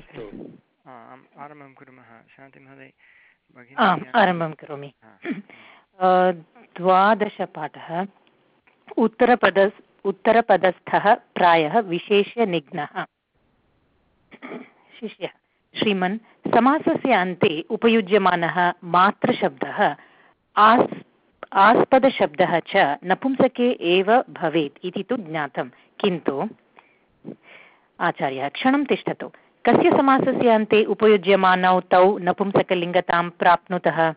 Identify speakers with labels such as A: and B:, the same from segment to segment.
A: अस्तु।
B: आरम्भं कुर्मः। शान्तिमहोदय
C: आम् आरम्भं करोमि। द्वादशपाठः। उत्तरपद उत्तरपदस्थः प्रायः विशेष्यनिघ्नः शिष्यः श्रीमन् समासस्य अन्ते उपयुज्यमानः मातृशब्दः आस् आस्पदशब्दः च नपुंसके एव भवेत् इति तु ज्ञातं। किन्तु आचार्यः क्षणं तिष्ठतु। कस्य समासस्य अन्ते उपयुज्यमानौ तौ नपुंसकलिङ्गतां प्राप्नुतः?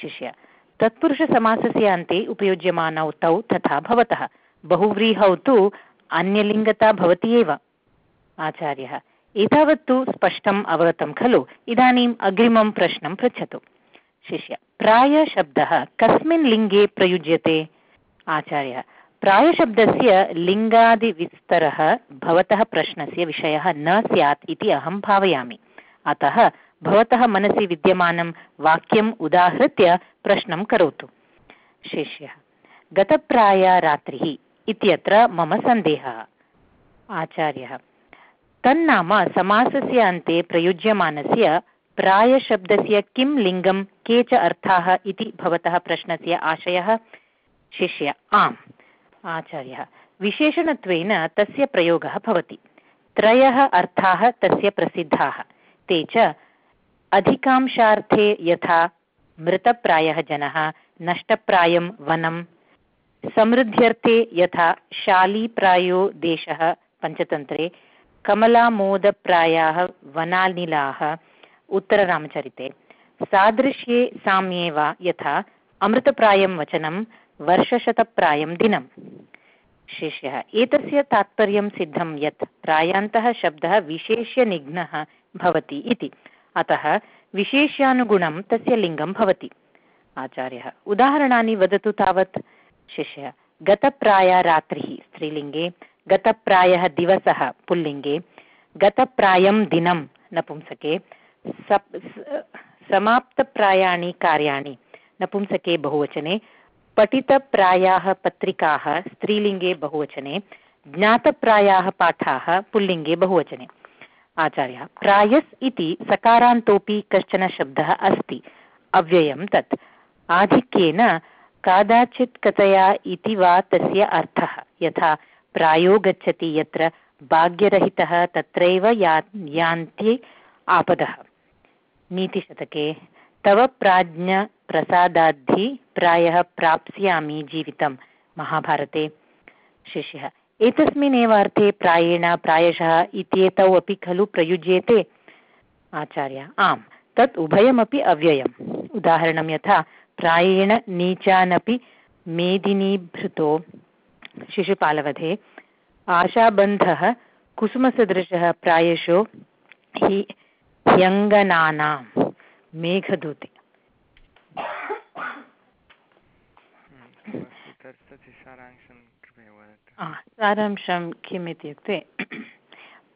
C: शिष्य। तत्पुरुषसमासस्य अन्ते उपयुज्यमानौ तौ तथा भवतः। बहुव्रीहौ तु अन्यलिङ्गता भवति एव। आचार्यः। एतावत्तु स्पष्टम् अवगतं खलु। इदानीम् अग्रिमं प्रश्नं पृच्छतु। शिष्य। प्रायशब्दः कस्मिन् लिङ्गे प्रयुज्यते? आचार्यः। प्रायशब्दस्य लिङ्गादिविस्तरः भवतः प्रश्नस्य विषयः न स्यात् इति अहं भावयामि। अतः भवतः मनसि विद्यमानं वाक्यम् उदाहृत्य प्रश्नं करोतु। शिष्यः। गतप्राया रात्रिः इत्यत्र मम सन्देहः। आचार्यः। तन्नाम समासस्य अन्ते प्रयुज्यमानस्य प्रायशब्दस्य किं लिङ्गं के च अर्थाः इति भवतः प्रश्नस्य आशयः। शिष्य, आम्। आचार्यः। विशेषणत्वेन तस्य प्रयोगः भवति। त्रयः अर्थाः तस्य प्रसिद्धाः। ते च अधिकांशार्थे यथा मृतप्रायः जनः, नष्टप्रायं वनं, समृद्ध्यर्थे यथा शालीप्रायो देशः पञ्चतन्त्रे, कमलामोदप्रायाः वनानिलाः उत्तररामचरिते, सादृश्ये साम्ये वा यथा अमृतप्रायं वचनं वर्षशतप्रायं दिनम्। शिष्यः, एतस्य तात्पर्यं सिद्धं यत् प्रायान्तः शब्दः विशेष्यनिघ्नः भवति इति। अतः विशेष्यानुगुणं तस्य लिङ्गं भवति। आचार्यः, उदाहरणानि वदतु तावत्। शिष्यः गतप्राया रात्रिः स्त्रीलिङ्गे, गतप्रायः दिवसः, पुल्लिङ्गे, गतप्रायं दिनं, नपुंसके समाप्तप्रायाणि कार्याणि, नपुंसके बहुवचने पठितप्रायाः पत्रिकाः स्त्रीलिङ्गे बहुवचने, ज्ञातप्रायाः पाठाः पुल्लिङ्गे बहुवचने। आचार्यः, प्रायस् इति सकारान्तोऽपि कश्चन शब्दः अस्ति। अव्ययं तत्। आधिक्येन कादाचित् कथया इति वा तस्य अर्थः। यथा, प्रायो गच्छति यत्र भाग्यरहितः तत्रैव या यान्ति आपदः। नीतिशतके तव प्राज्ञप्रसादाद्धि प्रायः प्राप्स्यामि जीवितं महाभारते। शिष्यः, एतस्मिन् अर्थे प्रायेण प्रायशः इत्येतौ अपि खलु प्रयुज्येते? आचार्य, आम्। तत् उभयमपि अव्ययम्। उदाहरणं यथा, प्रायेण नीचानपि मेदिनीभृतो। शिशुपालवधे, आशाबन्धः कुसुमसदृशः प्रायशो हि ह्यङ्गनानां मेघदूते। सारांशं किम् इत्युक्ते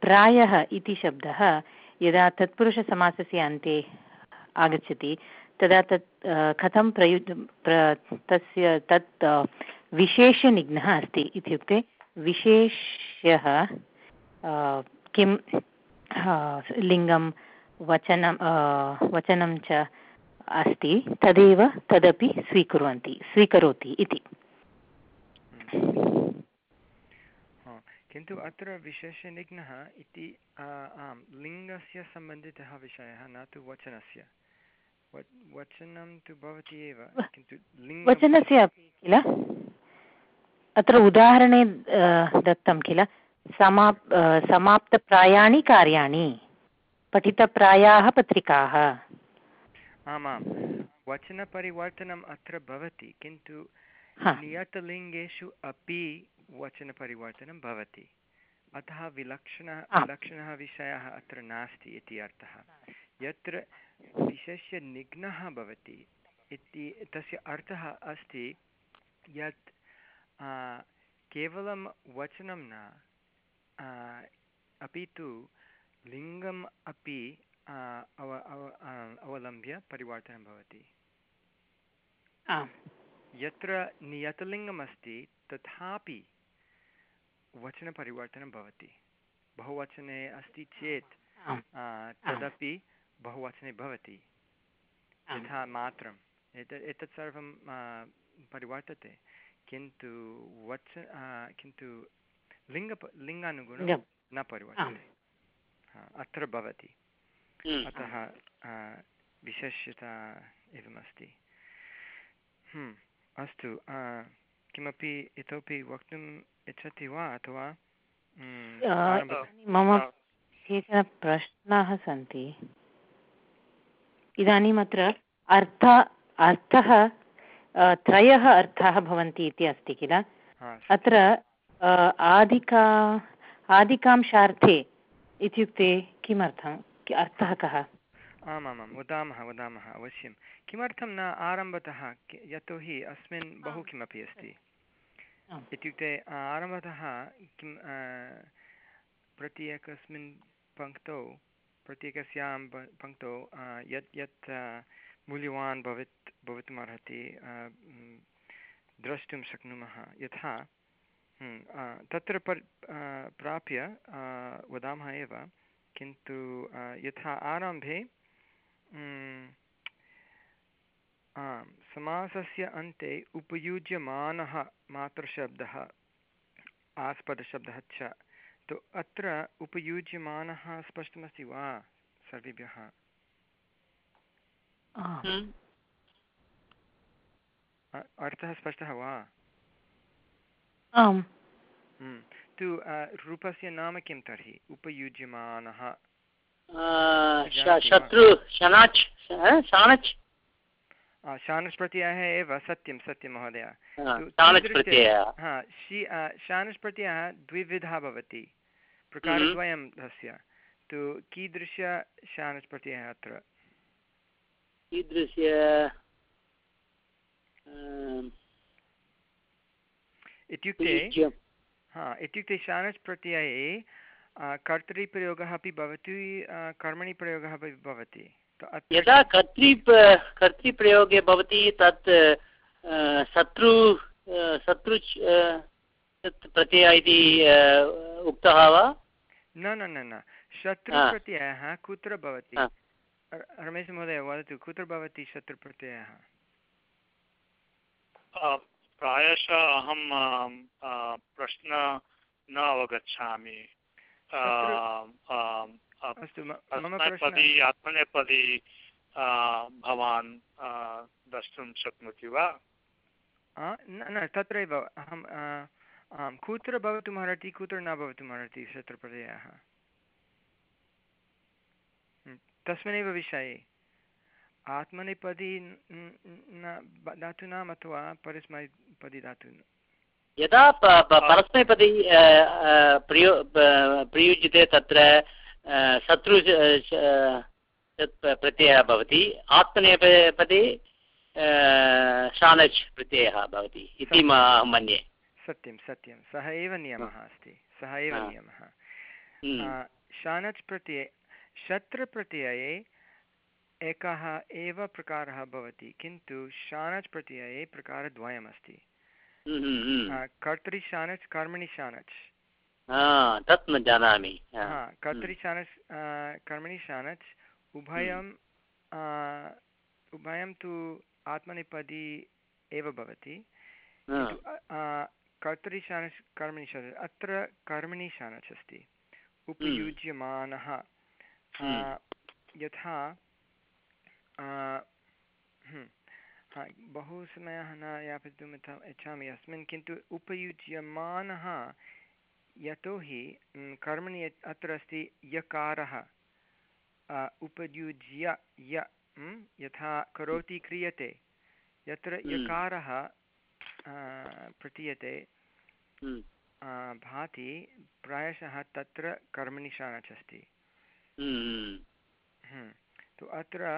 C: प्रायः इति शब्दः यदा तत्पुरुषसमासस्य अन्ते आगच्छति तदा तत् कथं प्रयु प्र तस्य तत् विशेषनिघ्नः अस्ति इत्युक्ते विशेष्यः किं लिङ्गं वचनं वचनं च अस्ति तदेव तदपि स्वीकुर्वन्ति स्वीकरोति इति।
B: किन्तु अत्र विशेषनिघ्नः इति आं लिङ्गस्य सम्बन्धितः विषयः न तु वचनस्य। वचनं तु भवति एव किन्तु
C: वचनस्य अपि किल? अत्र उदाहरणे दत्तं किल? समाप् समाप्तप्रायाणि कार्याणि। पठितप्रायाः पत्रिकाः।
B: आमां वचनपरिवर्तनम् अत्र भवति किन्तु नियतलिङ्गेषु अपि वचनपरिवर्तनं भवति। अतः विलक्षणः विलक्षणः विषयः अत्र नास्ति इति अर्थः। यत्र विशेष्य निघ्नः भवति इति तस्य अर्थः अस्ति यत् केवलं वचनं न अपि तु लिङ्गम् अपि अव अवलम्ब्य परिवर्तनं भवति। यत्र नियतलिङ्गमस्ति तथापि वचनपरिवर्तनं भवति। बहुवचने अस्ति चेत् तदपि बहुवचने भवति। यथा मात्रम्। एतत् एतत् सर्वं परिवर्तते। किन्तु वच किन्तु लिङ्ग लिङ्गानुगुणं न परिवर्तते। अत्र भवति।
A: हम्म।
B: अतः विशेष्यता एवमस्ति। हम्म, अस्तु किमपि इतोपि वक्तुम् इच्छति वा अथवा
C: मम केचन प्रश्नाः सन्ति। इदानीम् अत्र अर्थ अर्थः त्रयः अर्थाः भवन्ति इति अस्ति किल? अत्र आदिका आदिकांशार्थे इत्युक्ते किमर्थम् अर्थः कः?
B: आमामां वदामः वदामः अवश्यं। किमर्थं न आरम्भतः? यतोहि अस्मिन् बहु किमपि अस्ति। इत्युक्ते आरम्भतः किं प्रत्येकस्मिन् पङ्क्तौ प्रत्येकस्यां पङ्क्तौ यत् यत् मूल्यवान् भवेत् भवितुमर्हति द्रष्टुं शक्नुमः। यथा तत्र पर् प्राप्य वदामः एव किन्तु यथा आरम्भे आम् समासस्य अन्ते उपयुज्यमानः मातृशब्दः आस्पदशब्दः च तु अत्र उपयुज्यमानः स्पष्टमस्ति वा सर्वेभ्यः? अर्थः स्पष्टः वा?
C: आम्।
B: हम्म। तु रूपस्य नाम किं तर्हि? उपयुज्यमानः।
A: शत्रु शनाच् शानच्?
B: प्रत्ययः एव सत्यं सत्यं महोदय। शानस् प्रत्ययः। द्विविधः भवति। प्रकारद्वयं तस्य। तु कीदृश शानस् प्रत्ययः अत्र?
A: कीदृश
B: इत्युक्ते हा इत्युक्ते शानच् प्रत्यये कर्तरिप्रयोगः अपि भवति कर्मणि प्रयोगः अपि भवति।
A: यदा कर्तृ कर्तृप्रयोगे भवति तत् शत्रु शत्रु प्रत्यय इति उक्तः वा?
B: न न न न। शत्रुप्रत्ययः कुत्र भवति? रमेशमहोदय वदतु कुत्र भवति शत्रुप्रत्ययः?
D: प्रायशः अहं प्रश्न न अवगच्छामि। अस्मैपदी आत्मनेपदी भवान् द्रष्टुं शक्नोति वा?
B: न न तत्रैव। अहं आं कुत्र भवितुमर्हति कुत्र न भवितुमर्हति तस्मिन्नेव विषये। आत्मनेपदी धातूनाम् अथवा परस्मैपदी धातु
A: यदा परस्मैपदी प्रयो प्रयुज्यते तत्र शत्रु प्रत्ययः भवति। आत्मनेपदे शानच् प्रत्ययः भवति इति मन्ये।
B: सत्यं सत्यं। सः एव नियमः अस्ति। सः एव नियमः। हम्म। शानच् प्रत्यये शत्रप्रत्यये एकः एव प्रकारः भवति किन्तु शानच् प्रत्यये प्रकारद्वयमस्ति।
A: हम्म, हम्म, हम्म।
B: कर्तरि शानच् कर्मणि शानच्।
A: तत् न जानामि।
B: कर्तरि शानच् कर्मणि शानच् उभयं उभयं तु आत्मनेपदी एव भवति। कर्तरि शानच् कर्मणि शानच् अत्र कर्मणि शानच् अस्ति। उपयुज्यमानः। यथा हम्म, बहु समयः न यापयितुम् इच्छामि अस्मिन् किन्तु उपयुज्यमानः यतोहि कर्मणि अत्र अस्ति यकारः उपयुज्य य यथा करोति क्रियते यत्र हम्म। यकारः प्रतीयते हम्म। भाति प्रायशः तत्र कर्मणि शानच् अस्ति तु अत्र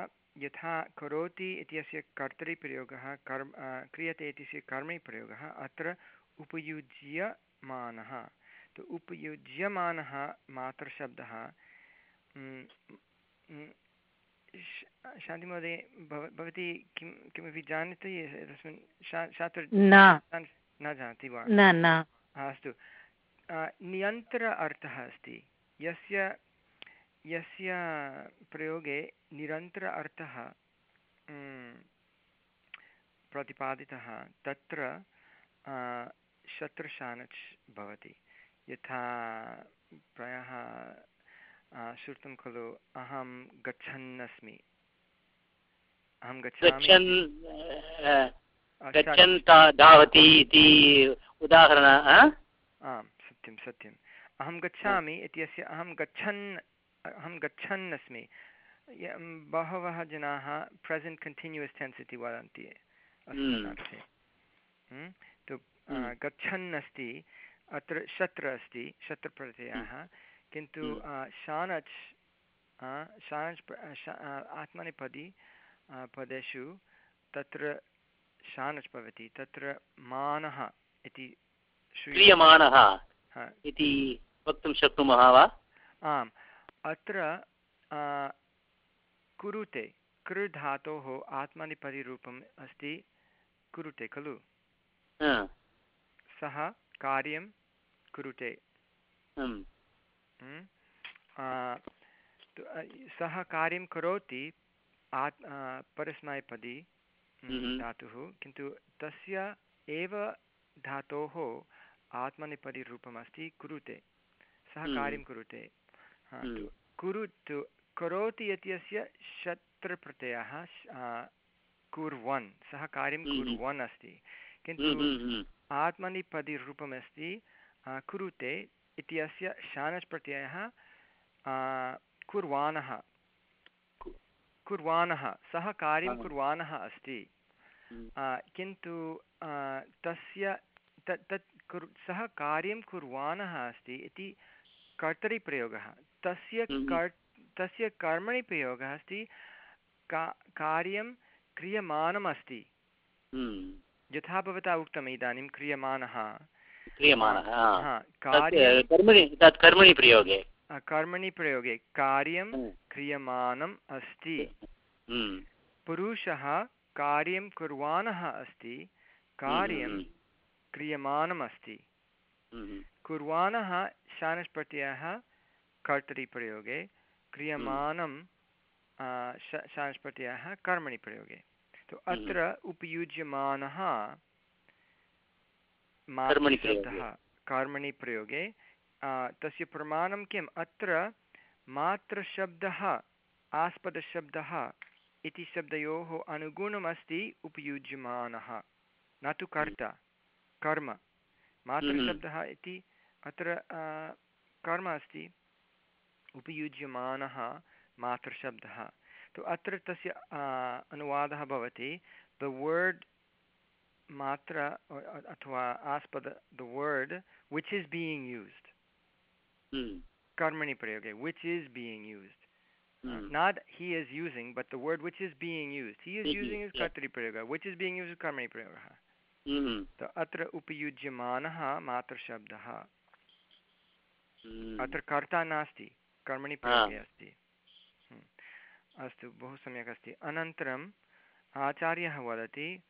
B: यथा करोति इत्यस्य कर्तरिप्रयोगः कर्म क्रियते इत्यस्य कर्मप्रयोगः अत्र उपयुज्यमानः। तु उपयुज्यमानः मातृशब्दः शान्तिमहोदय भव भवती किं किमपि जानाति तस्मिन् शास्त्र न। जानाति वा? अस्तु। नियन्त्र अर्थः अस्ति। यस्य यस्य प्रयोगे निरन्तर अर्थः प्रतिपादितः तत्र शत्रुशानच् भवति। यथा प्रायः श्रुतं खलु अहं गच्छन्नस्मि। अहं गच्छामि
A: गच्छन् धावति इति उदाहरण
B: आम् सत्यं सत्यम्। अहं गच्छामि इत्यस्य अहं गच्छन् अहं गच्छन् अस्मि। बहवः जनाः प्रेसेण्ट् कण्टिन्यूस् टेन्स् इति वदन्ति अस्मिन् अर्थे तु गच्छन् अस्ति अत्र शत्र अस्ति शत्रप्रत्ययः। किन्तु शानच् शानच् आत्मनेपदी पदेषु तत्र शानच् भवति तत्र मानः इति
A: श्रूयमाणः इति वक्तुं शक्नुमः वा?
B: आम्। अत्र कुरुते कृ धातोः आत्मनिपरिरूपम् अस्ति कुरुते खलु? सः कार्यं कुरुते। सः कार्यं करोति आत् परस्मैपदी धातुः किन्तु तस्य एव धातोः आत्मनिपरिरूपमस्ति कुरुते। सः हम्म। कार्यं कुरुते। हम्म। कुरु तु करोति इत्यस्य शत्रप्रत्ययः कुर्वन् सः कार्यं हम्म। कुर्वन् अस्ति। किन्तु आत्मनिपदिरूपमस्ति कुरुते इत्यस्य शानच् प्रत्ययः कुर्वाणः। कुर्वाणः सः कार्यं कुर्वाणः। अस्ति। किन्तु तस्य तत् तत् कुर् सः कार्यं कुर्वाणः अस्ति इति कर्तरिप्रयोगः। तस्य
A: हम्म।
B: कर् तस्य कर्मणि प्रयोगः अस्ति। का कार्यं क्रियमाणम् अस्ति
A: हम्म।
B: यथा भवता उक्तम् इदानीं क्रियमाणः।
A: कर्मणि प्रयोगे।
B: कर्मणि प्रयोगे। कार्यं क्रियमाणम् अस्ति। पुरुषः कार्यं कुर्वाणः अस्ति। कार्यं क्रियमाणम् अस्ति
A: हम्म।
B: कुर्वाणः शानस्प्रत्ययः कर्तरिप्रयोगे क्रियमाणं शानस्प्रत्ययः कर्मणि प्रयोगे। तो
A: हम्म।
B: अत्र उपयुज्यमानः
A: मातृशब्दः
B: कर्मणि प्रयोगे। तस्य प्रमाणं किम्? अत्र मातृशब्दः आस्पदशब्दः इति शब्दयोः अनुगुणमस्ति उपयुज्यमानः। न तु कर्ता कर्म। मातृशब्दः इति अत्र कर्म अस्ति। उपयुज्यमानः मातृशब्दः। तु अत्र तस्य अनुवादः भवति द वर्ड् मात्र अथवा आस्पद the word which is being used कर्मणि प्रयोगे which is being used not he is using but the word which is being used. He is using is kartri prayoga which is being used is karmani prayoga.
A: Hmm.
B: अत्र उपयुज्यमानः मातृशब्दः। हम्म। अत्र कर्ता नास्ति। कर्मणि प्रयोगे अस्ति। हम्म। अस्तु बहु सम्यक् अस्ति। अनन्तरम् आचार्यः वदति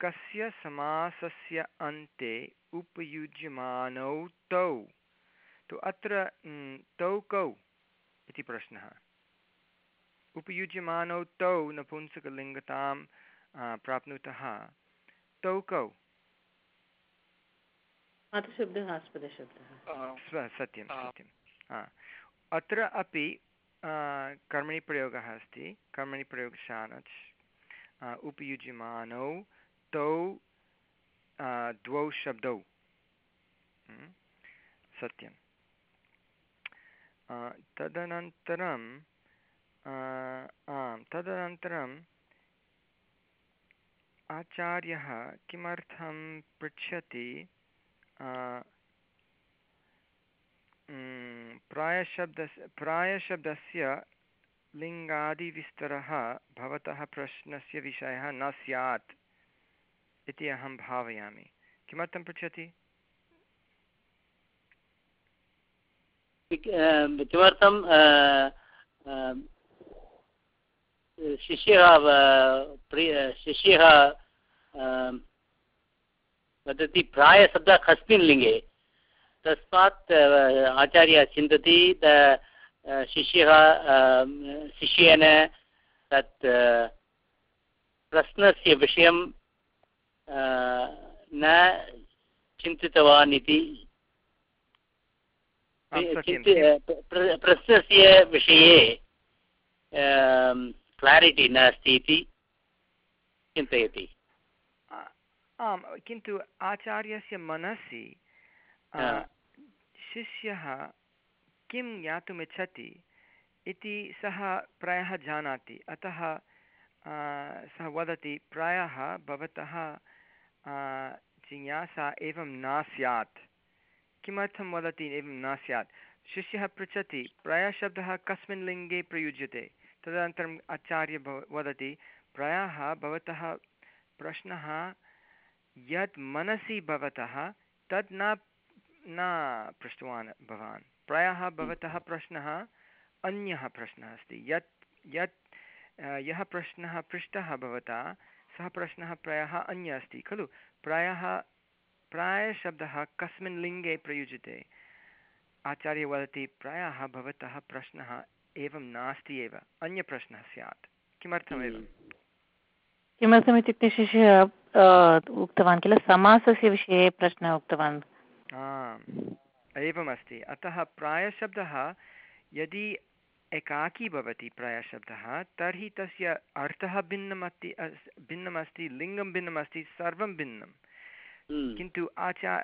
B: कस्य समासस्य अन्ते उपयुज्यमानौ तौ? तु अत्र तौ कौ इति प्रश्नः। उपयुज्यमानौ तौ नपुंसकलिङ्गतां प्राप्नुतः तौ कौ? सत्यं सत्यं। अत्र अपि कर्मणि प्रयोगः अस्ति। कर्मणि प्रयोगशानच् उपयुज्यमानौ तौ द्वौ शब्दौ। सत्यं तदनन्तरं आम्, तदनन्तरं आचार्यः किमर्थं पृच्छति? प्रायशब्दस्य प्रायशब्दस्य लिङ्गादिविस्तरः भवतः प्रश्नस्य विषयः न स्यात् इति अहं भावयामि। किमर्थं पृच्छति?
A: किमर्थं शिष्यः शिष्यः वदति प्रायशब्दः कस्मिन् लिङ्गे? तस्मात् आचार्यः चिन्तति शिष्यः शिष्येन तत् प्रश्नस्य विषयं न चिन्तितवान् इति। प्रश्नस्य विषये क्लारिटि नास्ति इति चिन्तयति।
B: आम् किन्तु आचार्यस्य मनसि शिष्यः किं ज्ञातुमिच्छति इति सः प्रायः जानाति। अतः सः वदति, प्रायः भवतः जिज्ञासा एवं न स्यात्। किमर्थं वदति एवं न स्यात्? शिष्यः पृच्छति प्रायशब्दः कस्मिन् लिङ्गे प्रयुज्यते? तदनन्तरम् आचार्य भव वदति, प्रायः भवतः प्रश्नः यत् मनसि भवतः न न पृष्टवान् भवान्। प्रायः भवतः प्रश्नः अन्यः प्रश्नः अस्ति। यत् यत् यः प्रश्नः पृष्टः भवता सः प्रश्नः प्रायः अन्यः अस्ति। खलु? प्रायः प्रायशब्दः कस्मिन् लिङ्गे प्रयुज्यते। आचार्य वदति प्रायः भवतः प्रश्नः एवं नास्ति एव। अन्यप्रश्नः स्यात्। किमर्थमेव? हम्म।
C: किमर्थमित्युक्ते शिष्यः उक्तवान् किल? समासस्य विषये प्रश्नः उक्तवान्।
B: एवमस्ति। अतः प्रायशब्दः यदि एकाकी भवति प्रायशब्दः तर्हि तस्य अर्थः भिन्नम् अस्ति भिन्नमस्ति लिङ्गं भिन्नमस्ति सर्वं भिन्नं। हम्म। किन्तु आचा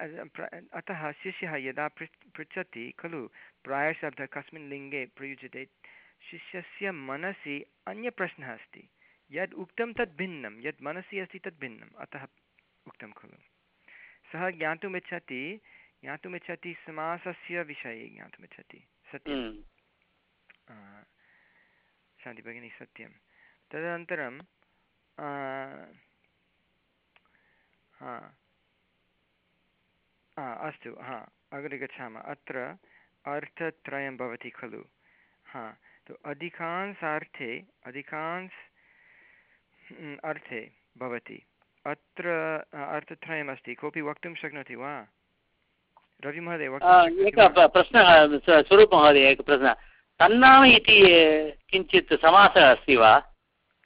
B: अतः शिष्यः यदा पृच्छति खलु प्रायशब्दः कस्मिन् लिङ्गे प्रयुज्यते शिष्यस्य मनसि अन्यप्रश्नः अस्ति। यद् उक्तं तद् भिन्नं यद् मनसि अस्ति तद् भिन्नम्। अतः उक्तं खलु। सः ज्ञातुमिच्छति ज्ञातुमिच्छति समासस्य विषये ज्ञातुमिच्छति सत्यं हम्म। शान्ति भगिनी सत्यं तदनन्तरं अस्तु हा अग्रे गच्छामः। अत्र अर्थत्रयं भवति खलु। हा तु अधिकांशार्थे अधिकांश अर्थे भवति। अत्र अर्थत्रयमस्ति कोऽपि वक्तुं शक्नोति वा? रविमहोदय
A: एकः प्रश्नः स्वरूपमहोदय एकः प्रश्नः। तन्नाम इति किञ्चित् समासः अस्ति वा?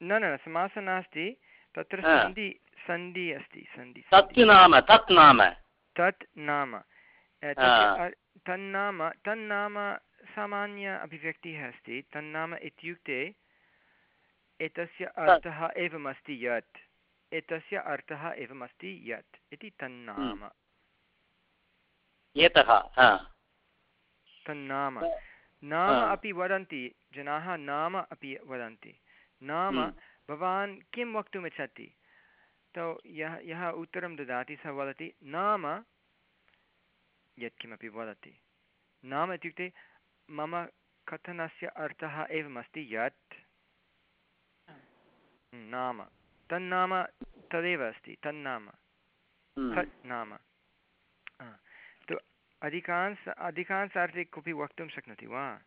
B: न न समासः नास्ति तत्र सन्धि सन्धि अस्ति सन्धि
A: तत् नाम तत् नाम।
B: तत् नाम। तन्नाम तन्नाम सामान्य अभिव्यक्तिः अस्ति तन्नाम इत्युक्ते एतस्य अर्थः एवमस्ति यत्। एतस्य अर्थः एवमस्ति यत् इति तन्नाम।
A: एतः
B: तन्नाम। नाम अपि वदन्ति जनाः नाम अपि वदन्ति। नाम हम्म। भवान् किं वक्तुमिच्छति? तो यः यः उत्तरं ददाति सः वदति नाम यत्किमपि वदति। नाम इत्युक्ते मम कथनस्य अर्थः एवमस्ति यत्। नाम। तन्नाम तदेव अस्ति तन्नाम। हम्म। नाम तु अधिकांश अधिकांशार्थे कोऽपि वक्तुं शक्नोति वा?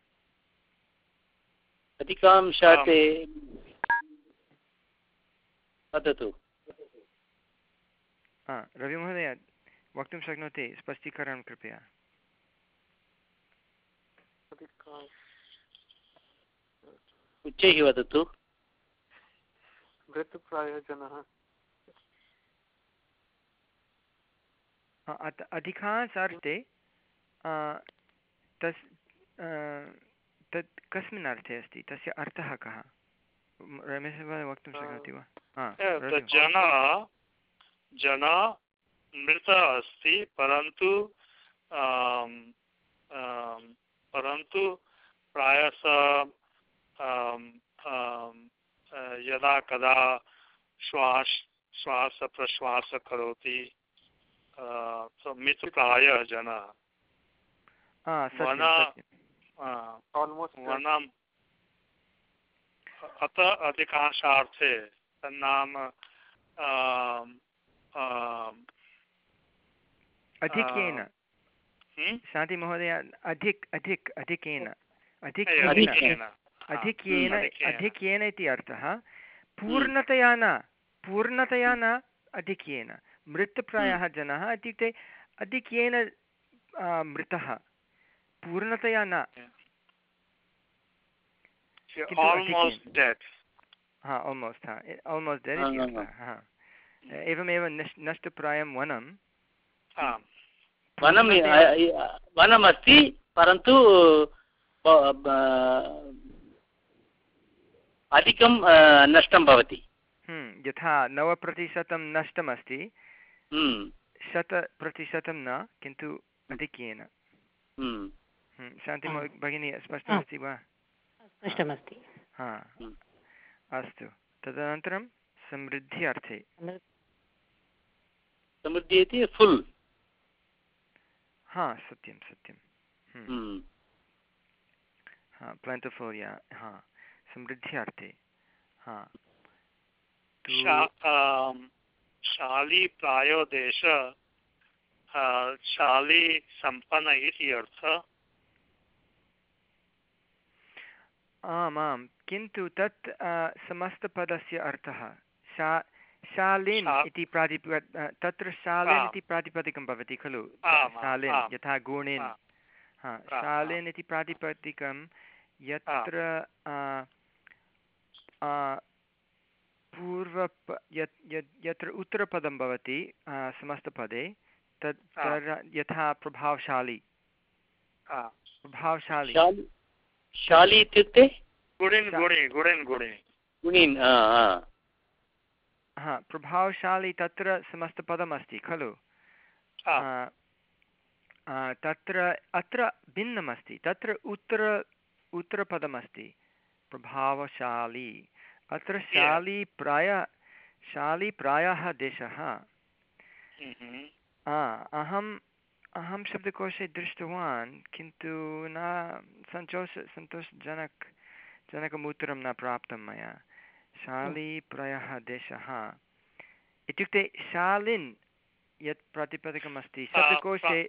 A: अधिकांशार्थे वदतु।
B: रविमहोदय वक्तुं शक्नोति स्पष्टीकरणं कृपया।
A: उच्चैः वदतु।
E: वृत्तप्रायजनः
B: अधिकांशार्थे तस् तत् कस्मिन् अर्थे अस्ति तस्य अर्थः कः? रमेशः वक्तुं शक्नोति वा?
D: जन जन मृत अस्ति परन्तु परन्तु प्रायश यदा कदा श्वास श्वास प्रश्वास करोति मितप्रायः जनः वनम् अत अधिकांशार्थे तन्नाम
B: अधिकेन। हम्म? शान्तिमहोदय अधिक अधिक अधिकेन। अधिकेन। अधिक्येन। अधिक्येन इति अर्थः पूर्णतया न पूर्णतया न अधिक्येन। मृत्प्रायः जनाः इत्युक्ते अधिक्येन मृतः। पूर्णतया न। किन्तु
D: almost
B: अधिकेन।
D: dead.
B: हा आल्मोस्ट् हा आल्मोस्ट् डेड् इति अर्थः हा। एवमेव नश् नष्टप्रायं वनं।
A: वनं वनमस्ति परन्तु अधिकं नष्टं भवति।
B: हम्म, यथा नवप्रतिशतं नष्टमस्ति।
A: हम्म,
B: शतप्रतिशतं न किन्तु
A: हम्म,
B: हम्म, शान्ति भगिनी स्पष्टमस्ति वा?
C: स्पष्टमस्ति।
B: हा। अस्तु। तदनन्तरं समृद्धि अर्थे
A: समृद्धि इति फुल्।
B: हा सत्यं सत्यं। हम्म,
A: हम्म,
B: हा या हा। समृद्धि अर्थे हा। तु
D: शाली प्रायो देश शाली सम्पन्न इति अर्थ।
B: आम् किन्तु तत् समस्तपदस्य अर्थः। शा शालिन् इति प्रातिप तत्र शालिन् इति प्रातिपदिकं भवति खलु? शालिन् यथा गुणिन्। हा। शालिन् इति प्रातिपदिकं यत्र पूर्वप यत् यत् यत्र उत्तरपदं भवति समस्तपदे तत् यथा प्रभावशाली। प्रभावशाली।
A: शालि इत्युक्ते?
B: हा प्रभावशाली तत्र समस्तपदमस्ति खलु? तत्र अत्र भिन्नमस्ति तत्र उत्तर उत्तरपदमस्ति प्रभावशाली। अत्र शाली प्राय शाली प्रायः देशः।
D: Mhm.
B: आ, अहम् अहं शब्दकोशे दृष्टवान् किन्तु न सन्तोष सन्तोषजनक जनकम् उत्तरं न प्राप्तं मया। शाली प्रायः देशः। इत्युक्ते शालिन् यत् प्रातिपदिकमस्ति शब्दकोशे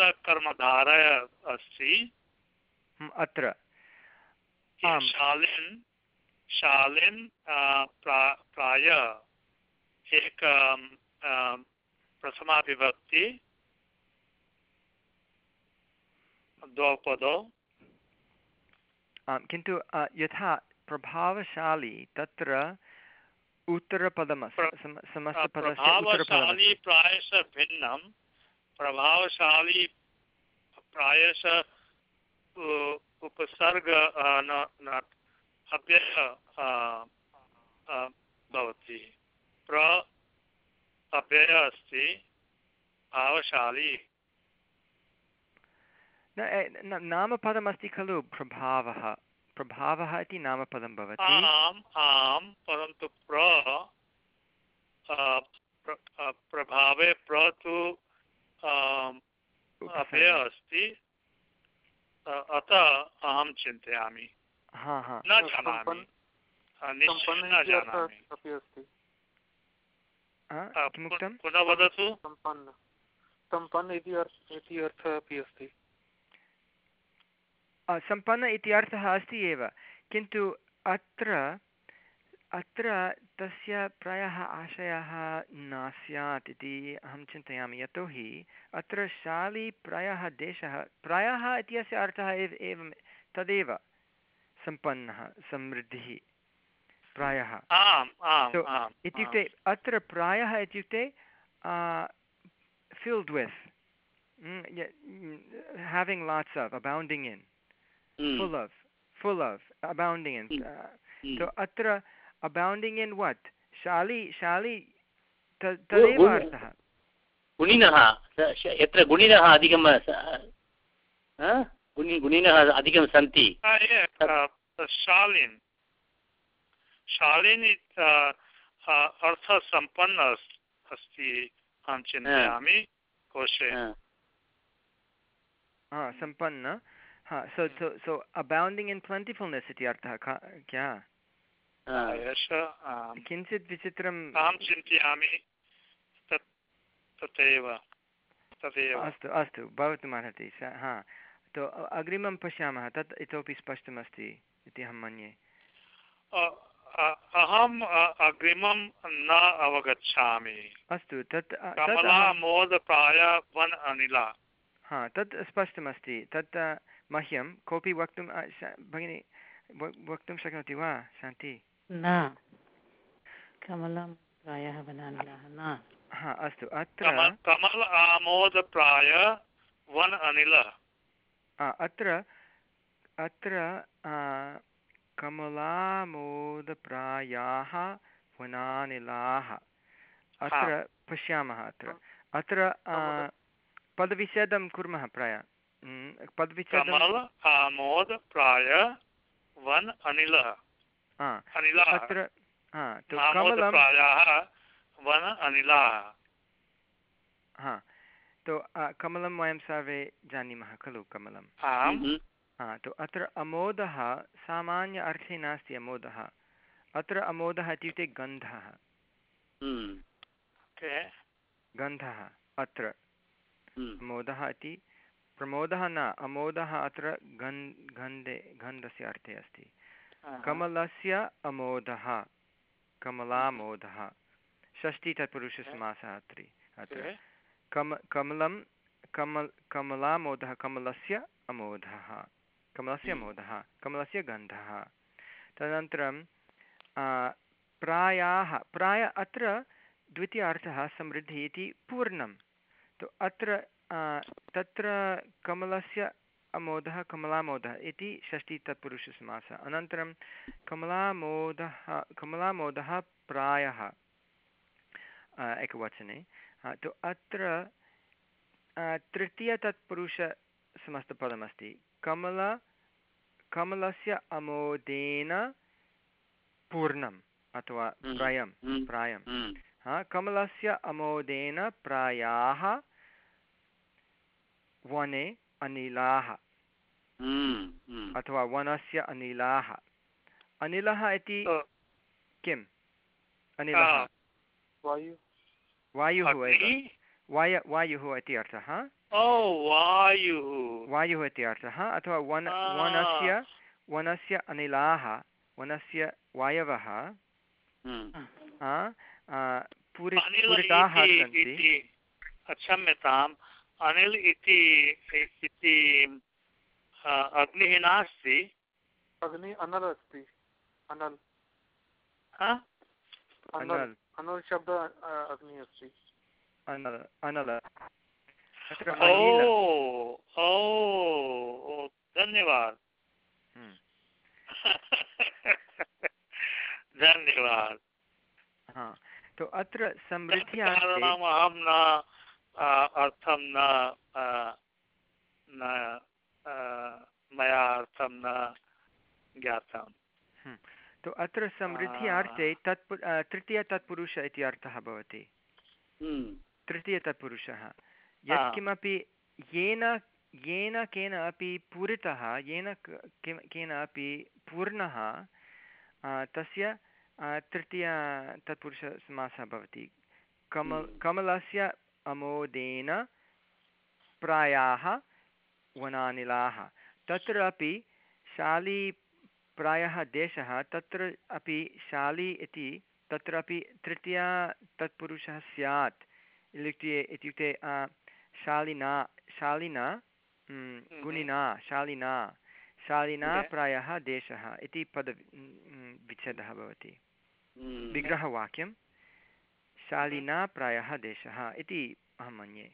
D: कर्मधारय अस्ति।
B: अत्र। आम्।
D: शालिन् प्रा- प्राय एक प्रथमा विभक्ति
B: किन्तु यथा प्रभावशाली तत्र उत्तरपदमस्ति
D: प्रभावशाली प्रायशः भिन्नं प्रभावशाली प्रायशः उपसर्ग अव्ययः भवति। प्र अव्ययः अस्ति भावशाली।
B: न ए- न- नामपदमस्ति खलु प्रभावः। प्रभावः इति नामपदं भवति।
D: आम् आम् परन्तु प्र प्रभावे प्र तु अव्ययः अस्ति। अतः अहं चिन्तयामि। न जानामि। अ, निश्चयेन न जानामि। पु- पुनः वदतु।
E: सम्पन्न इति अर्थ इति अर्थः अपि अस्ति।
B: सम्पन्न इति अर्थः अस्ति एव। किन्तु अत्र अत्र तस्य प्रायः आशयः न स्यात् इति अहं चिन्तयामि। यतोहि अत्र शाली प्रायः देशः प्रायः इत्यस्य अर्थः एव एवं तदेव। सम्पन्नः समृद्धिः प्रायः इत्युक्ते अत्र प्रायः इत्युक्ते filled with mm, yeah, mm, having lots of abounding in
A: hmm,
B: full of full of abounding in
A: Mm.
B: uh,
A: hmm.
B: so अत्र abounding in what शाली शाली त- तदेव अर्थः
A: गुणिनः स- यत्र गुणिनः अधिकं स-? गुणि गुणिनः अधिकं सन्ति।
D: शालिन् शालिन् इत्, अ, अ, अर्थः सम्पन्न अस्- अस्ति अहं चिन्तयामि कोशे।
B: सम्पन्न। हा so so so abounding in plentifulness इति अर्थः का क्या?
D: आम्।
B: किञ्चित् विचित्रं
D: अहं चिन्तयामि तत् तथैव तथैव।
B: अस्तु अस्तु भवितुमर्हति स हा। तो अ- अग्रिमं पश्यामः तत् इतोपि स्पष्टमस्ति इति अहं मन्ये।
D: अहम् अग्रिमं न अवगच्छामि।
B: अस्तु तत् हा तत् स्पष्टमस्ति तत् मह्यं कोऽपि वक्तुं भगिनि वक्तुं शक्नोति वा शान्ति?
C: न। कमलं प्रायः वनानिलः न।
B: हा अस्तु अत्र
D: कमल आमोदप्राय वन अनिलः।
B: अत्र अत्र कमलामोदप्रायाः वनानिलाः। अत्र पश्यामः अत्र। अत्र पदविच्छेदं कुर्मः प्राय। पदविच्छेदं
D: अनिलः।
B: अत्र कमलं
D: वन अनिलाः।
B: हा। तो कमलं वयं सर्वे जानीमः खलु कमलं तो अत्र अमोदः सामान्य अर्थे नास्ति अमोदः। अत्र अमोदः इत्युक्ते गन्धः। गन्धः अत्र। अमोदः इति। प्रमोदः न अमोदः अत्र गन् गन्धे गन्धस्य अर्थे अस्ति। कमलस्य अमोदः कमलामोदः। षष्ठी तत्पुरुषसमासः अत्र। अत्र कम कमलं कमल कमलामोदः कमलस्य अमोदः कमलस्य अमोदः कमलस्य गन्धः। तदनन्तरं प्रायाः प्राय अत्र द्वितीयार्थः समृद्धिः इति पूर्णं तु अत्र तत्र कमलस्य अमोदः कमलामोदः इति षष्ठी तत्पुरुषसमासः अनन्तरं कमलामोदः कमलामोदः प्रायः एकवचने। तु अत्र तृतीयतत्पुरुषसमस्तपदमस्ति। कमल कमलस्य अमोदेन पूर्णम् अथवा प्रायं प्रायं। हा कमलस्य अमोदेन प्रायाः वने अनिलाः। अथवा वनस्य अनिलाः। अनिलः इति किम्? अनिलः। वायुः वाय वायुः इति अर्थः वायुः इति अर्थः अथवा वन वनस्य वनस्य अनिलाः वनस्य वायवः पूरिताः सन्ति
D: क्षम्यताम् अनिल् इति इति अग्निः नास्ति
E: अग्नि अनल् अस्ति अनल्
B: अनल्
E: अनल् शब्द अग्निः अस्ति
B: अनल अनल
D: धन्यवाद धन्यवाद
B: हाँ तो अत्र समृद्धि
D: अहं न अर्थं न न मया अर्थं न ज्ञातम्
B: तो अत्र समृद्ध्यार्थे तत्पु तृतीयतत्पुरुष इति अर्थः भवति। तृतीयतत्पुरुषः यत्किमपि येन येन केन अपि पूरितः येन केन अपि पूर्णः तस्य तृतीय तत्पुरुषसमासः भवति। कमल कमलस्य अमोदेन प्रायाः वनानिलाः। तत्र अपि शाली प्रायः देशः तत्र अपि शाली इति तत्र अपि तृतीया तत्पुरुषः स्यात्। इत्युक्ते इत्युक्ते शालिना शालिना गुणिना शालिना। शालिना प्रायः देशः इति पद विच्छेदः भवति। विग्रहवाक्यं शालिना प्रायः देशः इति अहं मन्ये।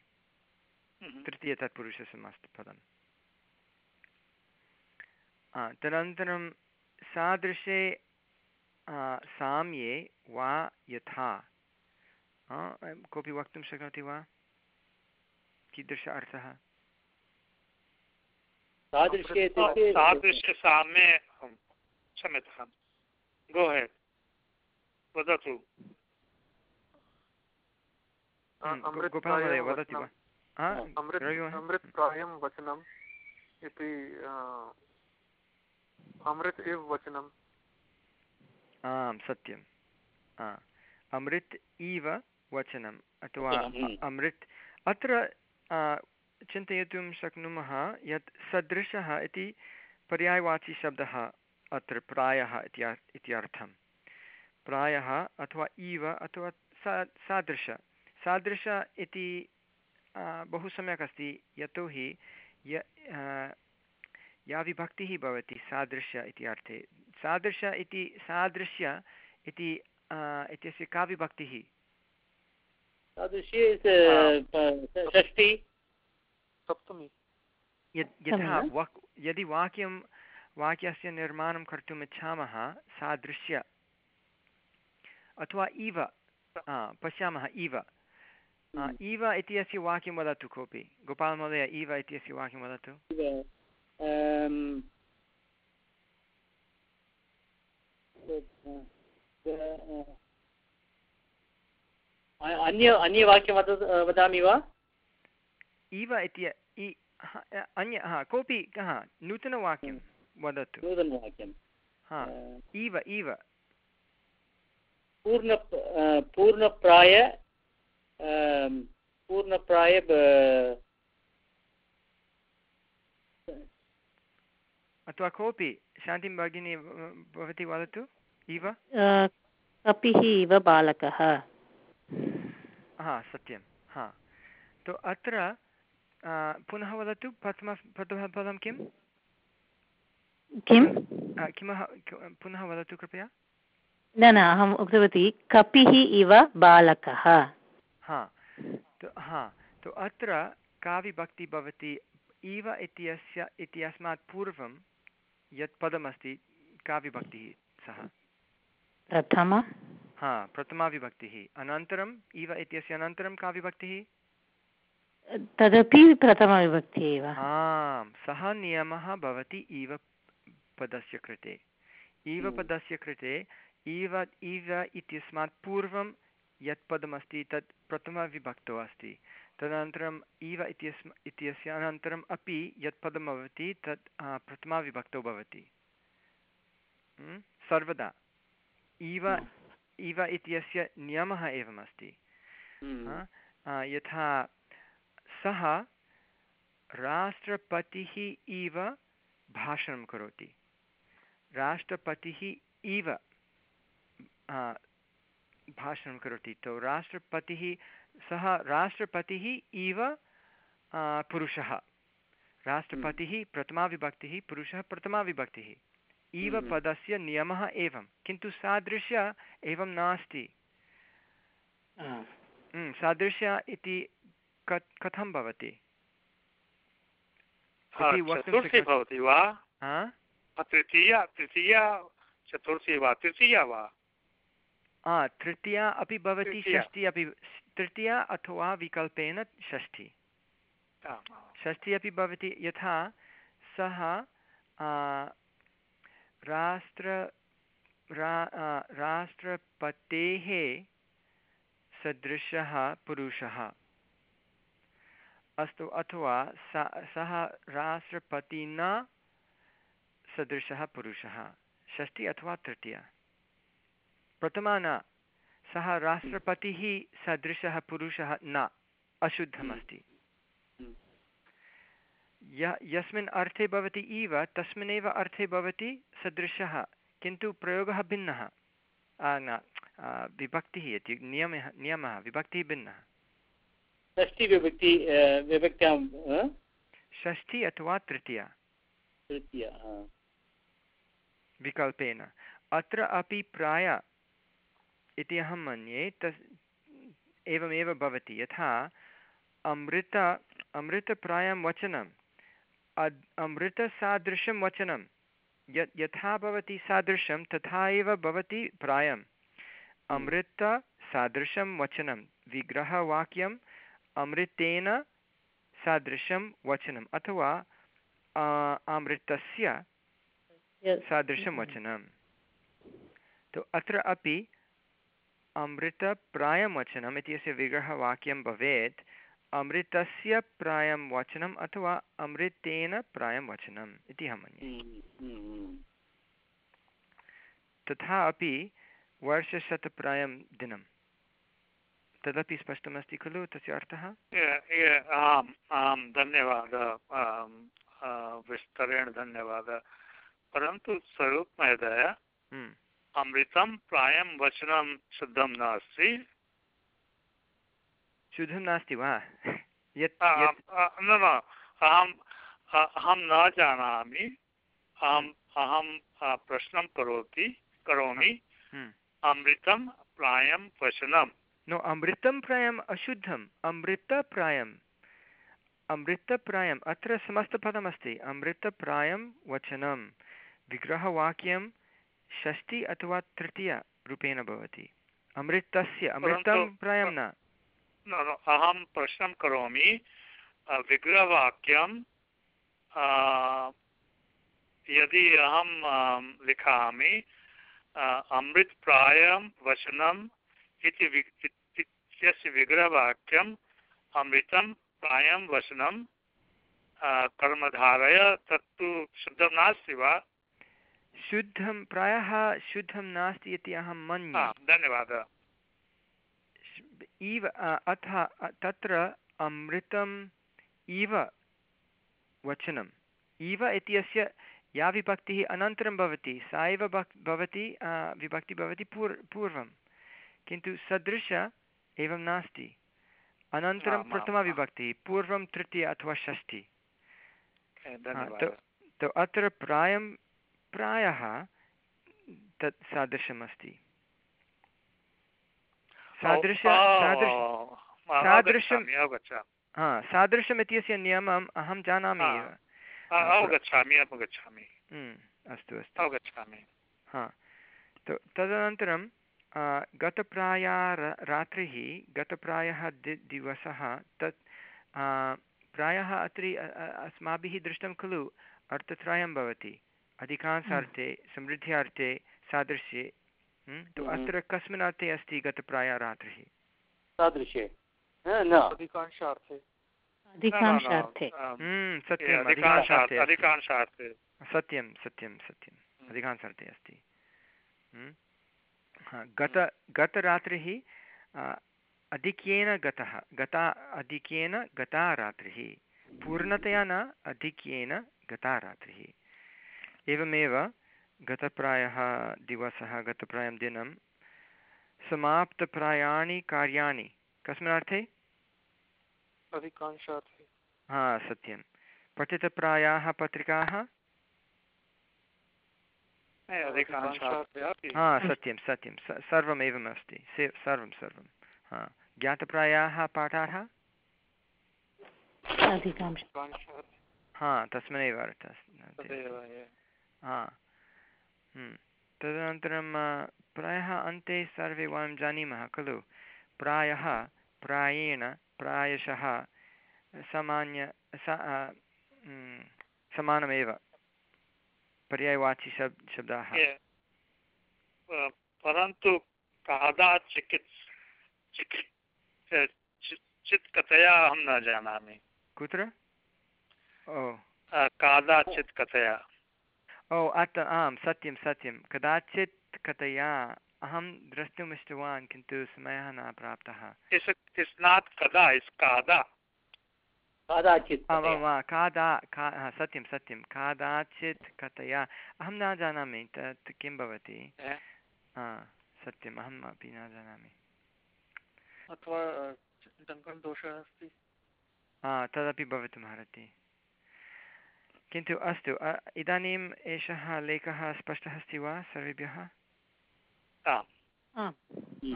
B: तृतीयतत्पुरुषसमस्तपदम् तदनन्तरं सादृशे साम्ये वा यथा। कोऽपि वक्तुं शक्नोति वा? कीदृश अर्थः?
D: सादृश्यसाम्ये क्षम्यतां गो हेड् वदतु
B: वदति वा?
E: अमृतप्रायं वचनम् इति अमृत् एव वचनम्।
B: आं सत्यम्। अमृत् इव वचनम् अथवा अमृत्। अत्र चिन्तयितुं शक्नुमः यत् सदृशः इति पर्यायवाचिशब्दः अत्र प्रायः इत्यर्थं प्रायः अथवा इव अथवा सा सादृश। सादृश इति बहु सम्यक् अस्ति यतोहि य या विभक्तिः भवति सादृश्य इति अर्थे। सादृश इति सादृश्य इति इत्यस्य का विभक्तिः? यथा वक् यदि वाक्यं वाक्यस्य निर्माणं कर्तुम् इच्छामः सादृश्य अथवा इव पश्यामः इव। इव इत्यस्य वाक्यं वदतु कोऽपि। गोपालमहोदय इव इत्यस्य वाक्यं वदतु।
A: अन्य अन्यवाक्यं वद वदामि वा?
B: इव इत्य अन्य हा कोऽपि कः नूतनवाक्यं वदतु।
A: नूतनवाक्यं।
B: हा इव इव
A: पूर्ण पूर्णप्राय पूर्णप्राय
B: अथवा कोऽपि शान्तिं भगिनी भवती वदतु? इव?
C: कपिः इव बालकः।
B: हा सत्यं हा। तु अत्र पुनः वदतु प्रथम प्रथमपदं किं
C: किं
B: किमः? पुनः वदतु कृपया।
C: न न अहम् उक्तवती कपिः इव बालकः।
B: हा हा तु अत्र का विभक्ति भवति इव इत्यस्य इत्यस्मात् पूर्वं यत् पदमस्ति का विभक्तिः सः।
C: प्रथम?
B: हा प्रथमा विभक्तिः अनन्तरम् इव इत्यस्य अनन्तरं का विभक्तिः
C: तदपि प्रथमविभक्तिः एव।
B: आम् सः नियमः भवति इव पदस्य कृते। इव
A: हम्म।
B: पदस्य कृते इव इव इत्यस्मात् पूर्वं यत् पदमस्ति तत् प्रथमविभक्तौ अस्ति। तदनन्तरम् इव इत्यस्म इत्यस्य अनन्तरम् अपि यत् पदं भवति तत् प्रथमाविभक्तौ भवति। हम्म? सर्वदा। इव इव इत्यस्य नियमः एवमस्ति। यथा सः राष्ट्रपतिः इव भाषणं करोति। राष्ट्रपतिः इव भाषणं करोति। तो राष्ट्रपतिः सः राष्ट्रपतिः इव पुरुषः। राष्ट्रपतिः प्रथमाविभक्तिः पुरुषः प्रथमाविभक्तिः इव
A: हम्म।
B: पदस्य नियमः एवं। किन्तु सादृश्य एवं नास्ति। हम्म, सादृश्य इति कथं भवति?
D: वा? तृतीया तृतीया चतुर्थी वा तृतीया वा?
B: हा, तृतीया अपि भवति। षष्ठी अपि तृतीया अथवा विकल्पेन षष्ठी। षष्ठी अपि भवति यथा सः राष्ट्र रा राष्ट्रपतेः सदृशः पुरुषः। अस्तु अथवा स सः राष्ट्रपतिना सदृशः पुरुषः। षष्ठी अथवा तृतीया। प्रथमा न सः राष्ट्रपतिः सदृशः पुरुषः न अशुद्धमस्ति। य यस्मिन् अर्थे भवति इव तस्मिन्नेव अर्थे भवति सदृशः किन्तु प्रयोगः भिन्नः। न विभक्तिः इति नियमः नियमः विभक्तिः भिन्नः। षष्ठी अथवा तृतीया।
A: तृतीया।
B: विकल्पेन। अत्र अपि प्राय इति अहं मन्ये तस् एवमेव भवति। यथा अमृत अमृतप्रायं वचनम् अद् अमृतसादृशं वचनं यत् यथा भवति सादृशं तथा एव भवति प्रायम्। अमृतसादृशं वचनं विग्रहवाक्यम् अमृतेन सादृशं वचनम् अथवा अमृतस्य सादृशं वचनं तु अत्र अपि अमृतप्रायं वचनम् इत्यस्य विग्रहवाक्यं भवेत्। अमृतस्य प्रायं वचनम् अथवा अमृतेन प्रायं वचनम् इति अहं मन्ये।
A: हम्म, हम्म, हम्म।
B: तथा अपि वर्षशतप्रायं दिनं तदपि स्पष्टमस्ति खलु तस्य अर्थः?
D: आम् आम् धन्यवादः। विस्तरेण धन्यवादः। परन्तु स्वरूप महोदय
B: हम्म।
D: अमृतं प्रायं वचनं शुद्धं नास्ति।
B: शुद्धं नास्ति वा? यत्
D: न न अहं अहं न जानामि। अहम् अहं प्रश्नं करोति करोमि।
B: हम्म।
D: अमृतं प्रायं वचनं
B: नो अमृतं प्रायम् अशुद्धम्। अमृतप्रायम् अमृतप्रायम् अत्र समस्तपदमस्ति। अमृतप्रायं वचनं विग्रहवाक्यं षष्टि अथवा तृतीयरूपेण भवति। अमृतस्य अमृतं प्रायं न।
D: अहं प्रश्नं करोमि। विग्रहवाक्यं यदि अहं लिखामि अमृतप्रायं वचनम् इति- इत्यस्य विग्रहवाक्यम् अमृतं प्रायं वचनं कर्मधारय तत्तु शुद्धं नास्ति वा?
B: शुद्धं प्रायः शुद्धं नास्ति इति अहं मन्ये।
D: धन्यवादः।
B: इव अथ तत्र अमृतम् इव वचनम्। इव इत्यस्य या विभक्तिः अनन्तरं भवति सा एव भवति विभक्तिः भवति पूर् पूर्वं। किन्तु सदृश एवं नास्ति। अनन्तरं
D: आम्,
B: पूर्वं तृतीय अथवा षष्ठी। तो अत्र प्रायं प्रायः तत् सादृशमस्ति सादृश सादृश हा सादृशम् इत्यस्य नियमम् अहं जानामि एव।
D: अवगच्छामि अवगच्छामि।
B: हम्म, अस्तु अस्तु।
D: अवगच्छामि।
B: हा तो तदनन्तरं गतप्राया रात्रिः गतप्रायः दि दिवसः तत् प्रायः अत्र अस्माभिः दृष्टं खलु अर्थत्रयं भवति। अधिकांशार्थे समृद्ध्यार्थे सादृश्ये हम्म, तो
A: हम्म।
B: अत्र कस्मिन् अर्थे अस्ति गतप्राया रात्रिः? हम्म, सत्यं सत्यं सत्यम् अधिकांशार्थे अस्ति। हम्म? गत गतरात्रिः अधिक्येन गतः गता अधिक्येन गता रात्रिः पूर्णतया न अधिक्येन गता रात्रिः एवमेव गतप्रायः दिवसः गतप्रायं दिनं समाप्तप्रायाणि कार्याणि कस्मिन् अर्थे
E: अधिकांशार्थे।
B: हा सत्यं। पठितप्रायाः पत्रिकाः? हा सत्यं सत्यं। स सर्वम् एवम् अस्ति। से सर्वं सर्वं। हा। ज्ञातप्रायाः पाठाः? हा तस्मिन्नेव अर्थः। हा। हम्म। तदनन्तरं प्रायः अन्ते सर्वे वयं जानीमः खलु। प्रायः प्रायेण प्रायशः सामान्य स हम्म, समानमेव। पर्यायवाचि शब् शब्दाः।
D: परन्तु कदाचित् ए, अहं न जानामि।
B: कुत्र? ओ।
D: कदाचित् कथया।
B: ओ अत आं सत्यं सत्यं। कदाचित् कथया अहं द्रष्टुम् इष्टवान् किन्तु समयः न प्राप्तः।
D: इस् इस् नाट् कदा इस् कादा
A: कदाचित्
B: आम् आम् वा कादा का हा, सत्यं सत्यं। कादाचित् कथया। अहं न जानामि तत् किं भवति? सत्यम् अहम् अपि न जानामि।
E: अथवा अस्ति?
B: तदपि भवितुमर्हति किन्तु अस्तु इदानीम् एषः लेखः स्पष्टः अस्ति वा सर्वेभ्यः?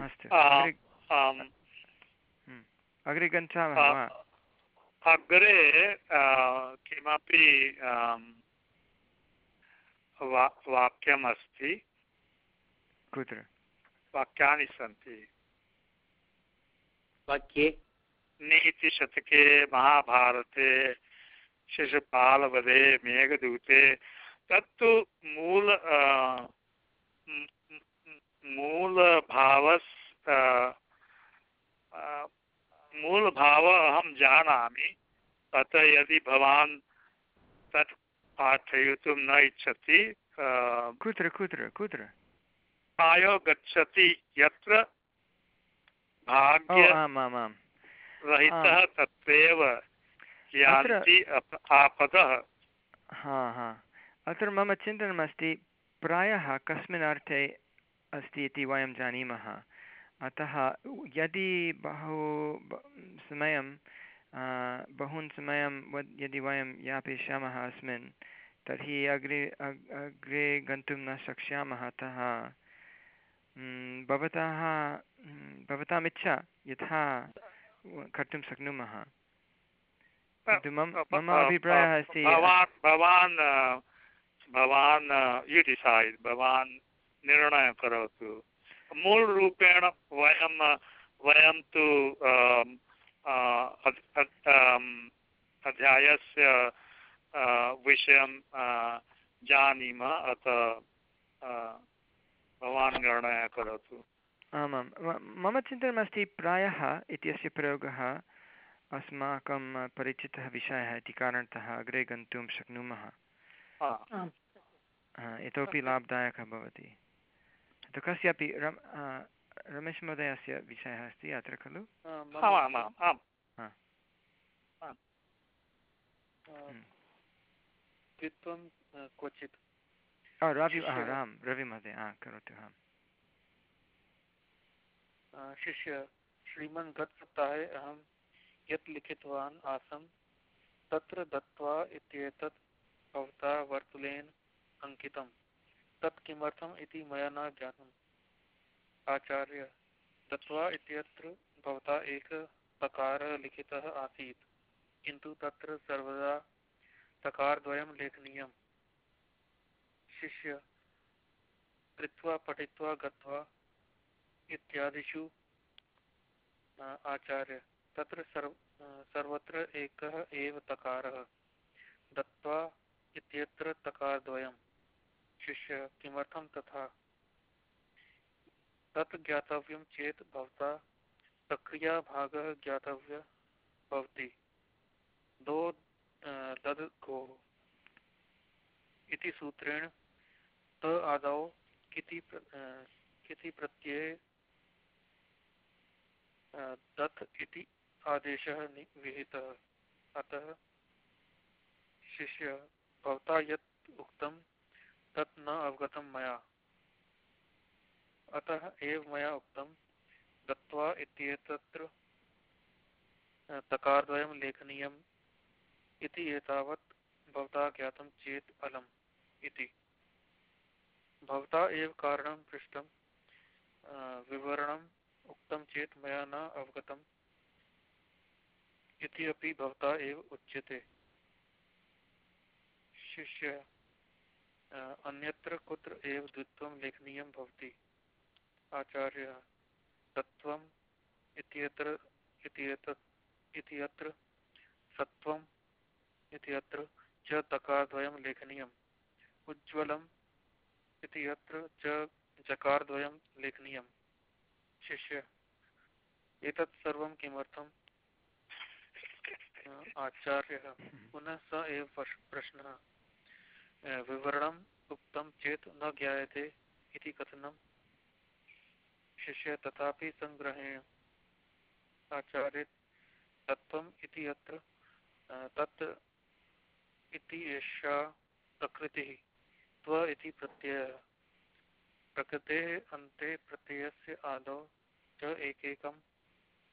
B: अस्तु अग्रे
D: आम्,
B: अग्रे गच्छामः वा?
D: अग्रे अ, किमपि वाक्यमस्ति
B: कुत्र?
D: वाक्यानि सन्ति।
A: वाक्ये।
D: नीतिशतके महाभारते शिशुपालवधे मेघदूते। तत्तु मूल अ, म- म- मूलभावस् अ, अ, मूलभाव अहं जानामि। अतः यदि भवान् तत् पाठयितुं न इच्छति
B: कुत्र कुत्र कुत्र?
D: प्रायो गच्छति यत्र भाग्य रहितः तत्रैव। यान्ति अप- आपदः।
B: हा हा। अत्र मम चिन्तनमस्ति प्रायः कस्मिन् अर्थे अस्ति इति वयं जानीमः। अतः यदि बहु समयं बहून् समयं यदि वयं यापयिष्यामः अस्मिन् तर्हि अग्रे अग् अग्रे गन्तुं न शक्ष्यामः। अतः भवतः भवताम् इच्छा यथा कर्तुं शक्नुमः। किन्तु मम मम अभिप्रायः अस्ति
D: भवान् भवान् भवान् यु डिसैड् भवान् निर्णयं करोतु। मूलरूपेण वयं वयं तु अध्यायस्य विषयं जानीमः अतः भवान् निर्णयः करोतु।
B: आमां मम चिन्तनमस्ति प्रायः इत्यस्य प्रयोगः अस्माकं परिचितः विषयः इति कारणतः अग्रे गन्तुं शक्नुमः। इतोपि लाभदायकः भवति। तु कस्यापि रम् रमेश महोदयस्य विषयः अस्ति अत्र खलु?
E: क्वचित्।
B: रवि रां रविमहोदय करोतु आम्
E: शिष्य श्रीमन् गतसप्ताहे अहं यत् लिखितवान् आसम् तत्र दत्त्वा इत्येतत् भवता वर्तुलेन अङ्कितं तत् किमर्थम् इति मया न ज्ञातम्। आचार्य, दत्त्वा इत्यत्र भवता एक तकारः लिखितः आसीत्, किन्तु तत्र सर्वदा तकारद्वयं लेखनीयम्। शिष्य, कृत्वा पठित्वा गत्वा इत्यादिषु आचार्य। तत्र सर्व सर्वत्र एकः एव तकारः। दत्त्वा इत्यत्र तकारद्वयं। शिष्य किमर्थं तथा? तत् ज्ञातव्यं चेत् भवता प्रक्रियाभागः ज्ञातव्यः भवति। दो दद् गोः इति सूत्रेण त आदौ किति किति प्रत्यये दत् इति आदेशः विहितः, अतः शिष्य भवता यत् तत् न अतः एव मया उक्तं दत्त्वा इत्येतत्र तकारद्वयं लेखनीयम् इति एतावत् भवता ज्ञातं चेत् एव कारणं पृष्टं विवरणं उक्तं चेत् मया न अवगतम्। इति अपि भवता एव उच्यते। शिष्य अन्यत्र कुत्र एव द्वित्वं लेखनीयं भवति। आचार्यः तत्त्वम् इत्यत्र इति अत्र सत्त्वम् इति अत्र च तकारद्वयं लेखनीयम्। उज्ज्वलम् इति अत्र च जकारद्वयं लेखनीयम्। शिष्य, एतत् सर्वं किमर्थम्? आचार्यः पुनः स एव प्रश्नः विवरणम् उक्तं चेत् न ज्ञायते इति कथनं शिष्य तथापि सङ्ग्रहेण आचार्य तत्त्वम् इति अत्र तत् इति एषा प्रकृतिः त्व इति प्रत्ययः। प्रकृतेः अन्ते प्रत्ययस्य आदौ च एकैकं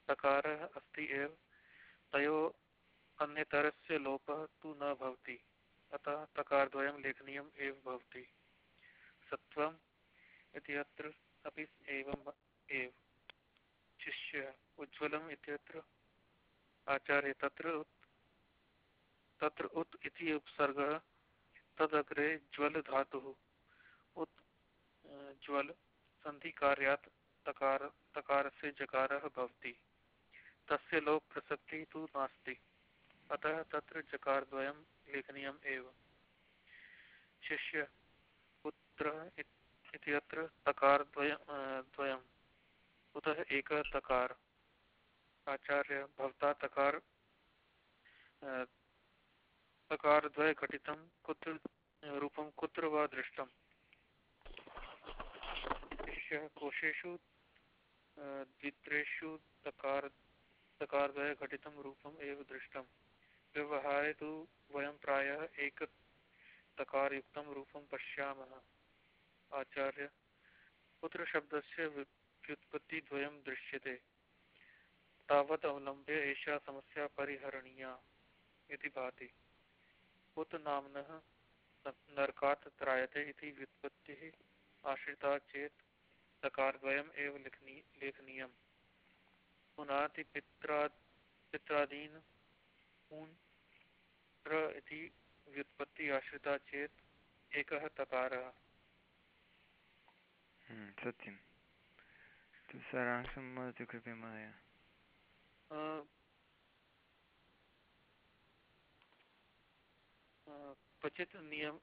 E: तकारः अस्ति एव। तयोः अन्यतरस्य लोपः तु न भवति। अतः तकारद्वयं लेखनीयम् एव भवति। शिष्य इत्यत्र आचार्य तत्र उत् इति उपसर्गः तदग्रे ज्वल धातुः उत् ज्वल सन्धिकार्यात् तकार तकारस्य जकारः भवति। तस्य लोप प्रसक्तिः तु नास्ति। अतः तत्र जकारद्वयं लेखनीयम् एव। शिष्य, पुत्र इति अत्र तकारद्वयं उतः एकः तकार। आचार्य भवता तकार तकारद्वयघटितं कुत्र, रूपं कुत्र वा दृष्टम्? कोशेषु द्वित्रेषु तकार, तकारद्वयघटितं रूपम् एव दृष्टं व्यवहारे तु वयं प्रायः एक तकारयुक्तं रूपं पश्यामः। आचार्य, पुत्रशब्दस्य व्युत्पत्तिद्वयं दृश्यते। तावत् अवलम्ब्य एषा समस्या परिहरणीया भाति। उत नाम्नः नरकात् त्रायते इति व्युत्पत्तिः आश्रिता चेत् तकारद्वयम् एव लिखनी, लेखनीयम्। पुनाति पित्रा पित्रादीन् ऊन् प्र इति व्युत्पत्ति आश्रिता चेत् एकः तकारः।
B: हम्म, सत्यं। सारांशं वदतु कृपया महोदय।
E: क्वचित् नियम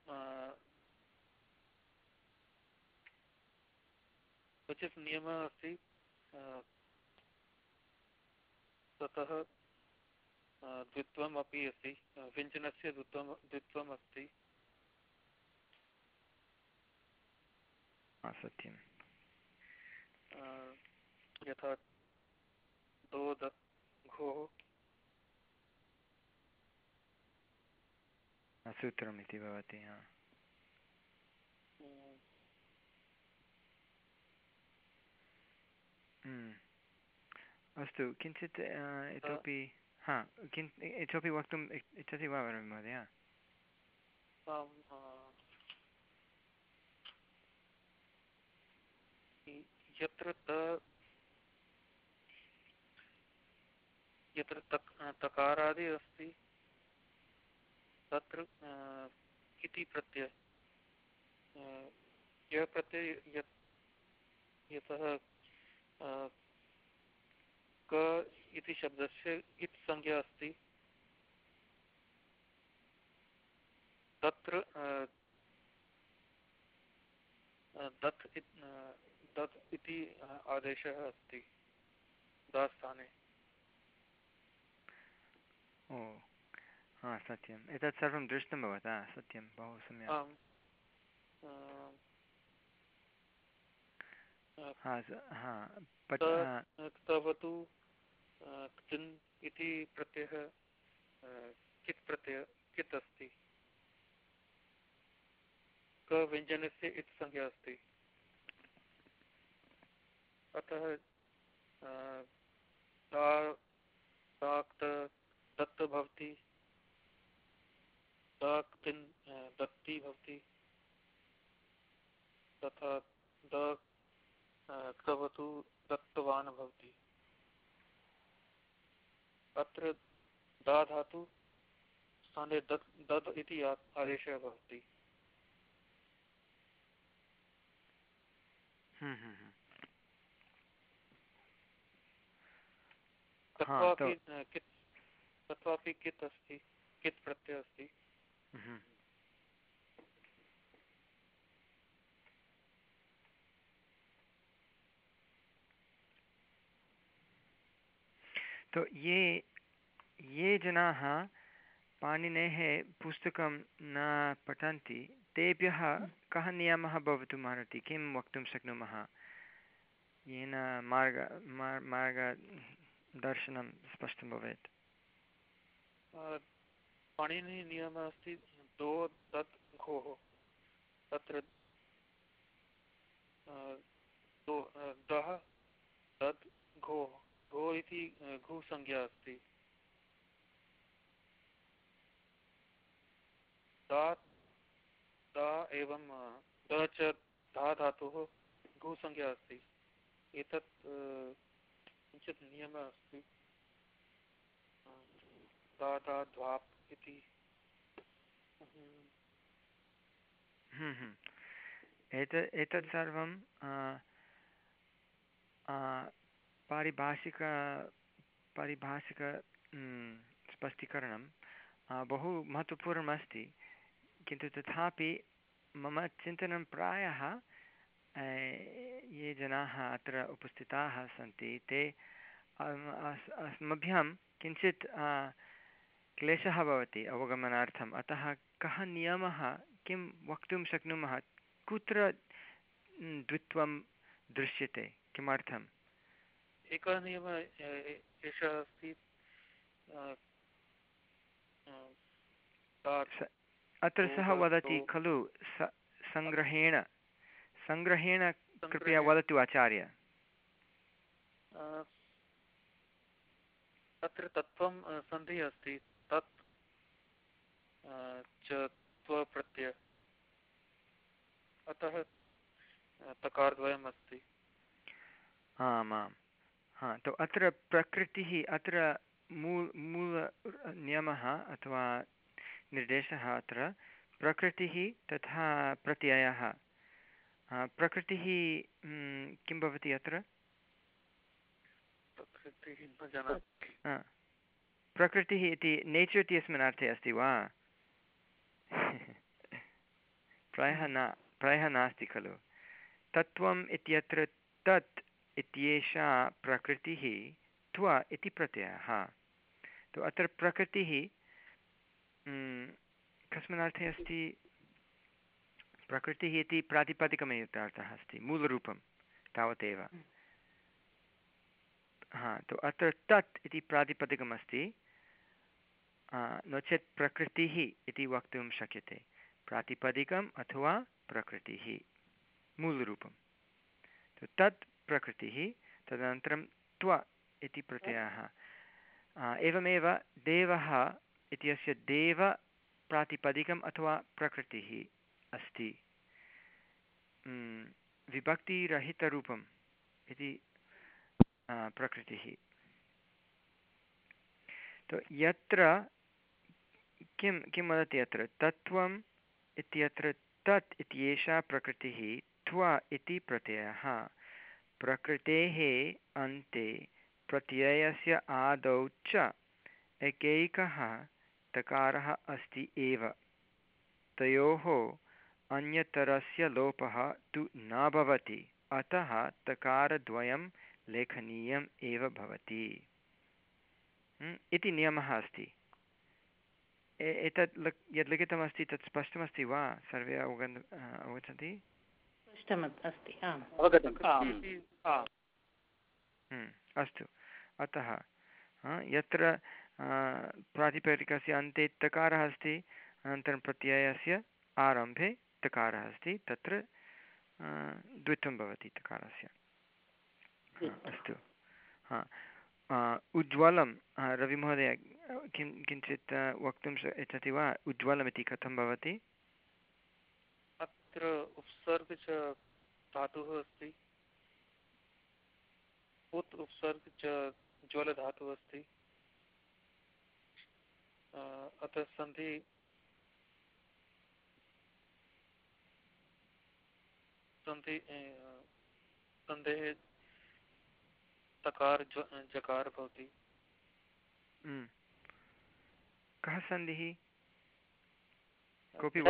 E: क्वचित् नियमः अस्ति ततः द्वित्वम् अपि अस्ति। व्यञ्जनस्य द्वित्वं द्वित्वम् अस्ति।
B: सत्यं
E: यथा दोद घोः।
B: सूत्रम् इति भवति हा। हम्म। अस्तु किञ्चित् इतोपि हा, किन् इतोपि वक्तुम् इच्छति वा महोदय
E: यत्र यत्र तक् तकारादि अस्ति, तत्र इति प्रत्यय। यः प्रत्यय, यतः क इति शब्दस्य इत् संज्ञा अस्ति। तत्र दत् दत् इति आदेशः अस्ति दास्थाने
B: ओ हा सत्यम्। एतत् सर्वं दृष्टं भवता सत्यं बहु सम्यक्।
E: तवतु इति प्रत्ययः कित् प्रत्यय, कित् अस्ति? क व्यञ्जनस्य इति संज्ञा अस्ति। अतः दत्त भवति। दत्ति भवति। तथा, द क्तवतु दत्तवान् भवति। अत्र दा धातु स्थाने दत् दद् इति आदेशः भवति
B: हम्म, हम्म, हम्म।
E: तत्त्वापि कित् अस्ति कित् प्रत्ययः अस्ति
B: हम्म। तो ये ये जनाः पाणिनेः पुस्तकं न पठन्ति तेभ्यः कः नियमः भवितुमर्हति किं वक्तुं शक्नुमः? येन मार्ग मार्गदर्शनं स्पष्टं भवेत्।
E: पाणिनिनियमः अस्ति दो दत् घोः तत्र दः दत् घोः। घो इति घुसंज्ञा अस्ति। दा दा एवं द च धा धातुः घुसंज्ञा अस्ति। एतत् किञ्चित् नियमः अस्ति। दा दा द्वाप् इति।
B: हम्म, हम्म। एतत् एतत् सर्वं पारिभाषिक पारिभाषिक स्पष्टीकरणं बहु महत्त्वपूर्णमस्ति। किन्तु तथापि मम चिन्तनं प्रायः ये जनाः अत्र उपस्थिताः सन्ति ते अस्मभ्यं किञ्चित् क्लेशः भवति अवगमनार्थम्। अतः कः नियमः किं वक्तुं शक्नुमः? कुत्र द्वित्वं दृश्यते? किमर्थम्?
E: एकः नियमः एषः अस्ति
B: अत्र सः वदति खलु स सङ्ग्रहेण सङ्ग्रहेण कृपया वदतु आचार्य।
E: तत्र तत्त्वं सन्धिः अस्ति। तत् च त्वप्रत्यय। अतः तकारद्वयम् अस्ति।
B: आमां हा तो अत्र प्रकृतिः अत्र मूल मूल नियमः अथवा निर्देशः अत्र प्रकृतिः तथा प्रत्ययः। प्रकृतिः किं भवति अत्र? प्रकृतिः इति नेचर् इत्यस्मिन् अर्थे अस्ति वा? प्रायः न प्रायः नास्ति खलु। तत्त्वम् इत्यत्र तत् इत्येषा प्रकृतिः त्व इति प्रत्ययः। तु अत्र प्रकृतिः कस्मिन् अर्थे अस्ति प्रकृतिः इति प्रातिपदिकमयुक्तार्थः अस्ति मूलरूपं तावदेव। हा तु अत्र तत् इति प्रातिपदिकमस्ति। नो चेत् प्रकृतिः इति वक्तुं शक्यते। प्रातिपदिकम् अथवा प्रकृतिः मूलरूपं। तत् प्रकृतिः तदनन्तरं त्व इति प्रत्ययः। एवमेव देवः इत्यस्य देव प्रातिपदिकम् अथवा प्रकृतिः अस्ति। विभक्तिरहितरूपम् इति प्रकृतिः। तो यत्र, किं किं वदति अत्र? तत्त्वम् इत्यत्र तत् इत्येषा प्रकृतिः त्व इति प्रत्ययः। प्रकृतेः अन्ते प्रत्ययस्य आदौ च एकैकः तकारः अस्ति एव। तयोः अन्यतरस्य लोपः तु न भवति अतः तकारद्वयं लेखनीयम् एव भवति। इति नियमः अस्ति। एतत् यद् लिखितमस्ति तत् स्पष्टमस्ति वा? सर्वे अवगन् अवगच्छन्ति?
C: अस्तु
B: अतः यत्र प्रातिपदिकस्य अन्ते तकारः अस्ति। अनन्तरं प्रत्ययस्य आरम्भे तकारः अस्ति। तत्र द्वित्वं भवति तकारस्य अस्तु। हा उज्ज्वलं रविमहोदय किं किञ्चित् वक्तुं इच्छति वा? उज्ज्वलमिति कथं भवति?
E: अत्र उपसर्ग च धातुः अस्ति। उत् उपसर्ग च ज्वलधातुः अस्ति। अतः सन्धि सन्धि सन्धेः तकार जकार भवति।
B: हम्म। कः सन्धिः कोऽपि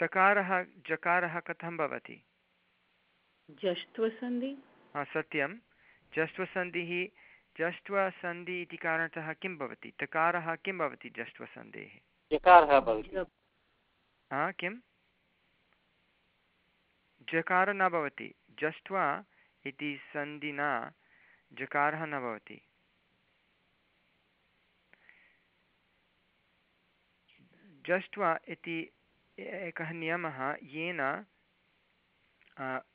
B: तकारः जकारः कथं भवति?
C: जष्ट्वसन्धि?
B: सत्यं। जष्ट्वसन्धिः जष्ट्वसन्धि इति कारणतः किं भवति? तकारः किं भवति जष्ट्वसन्धेः? हा किं जकारः न भवति। जष्ट्वा इति सन्धिना जकारः न भवति। जष्ट्वा इति एकः नियमः येन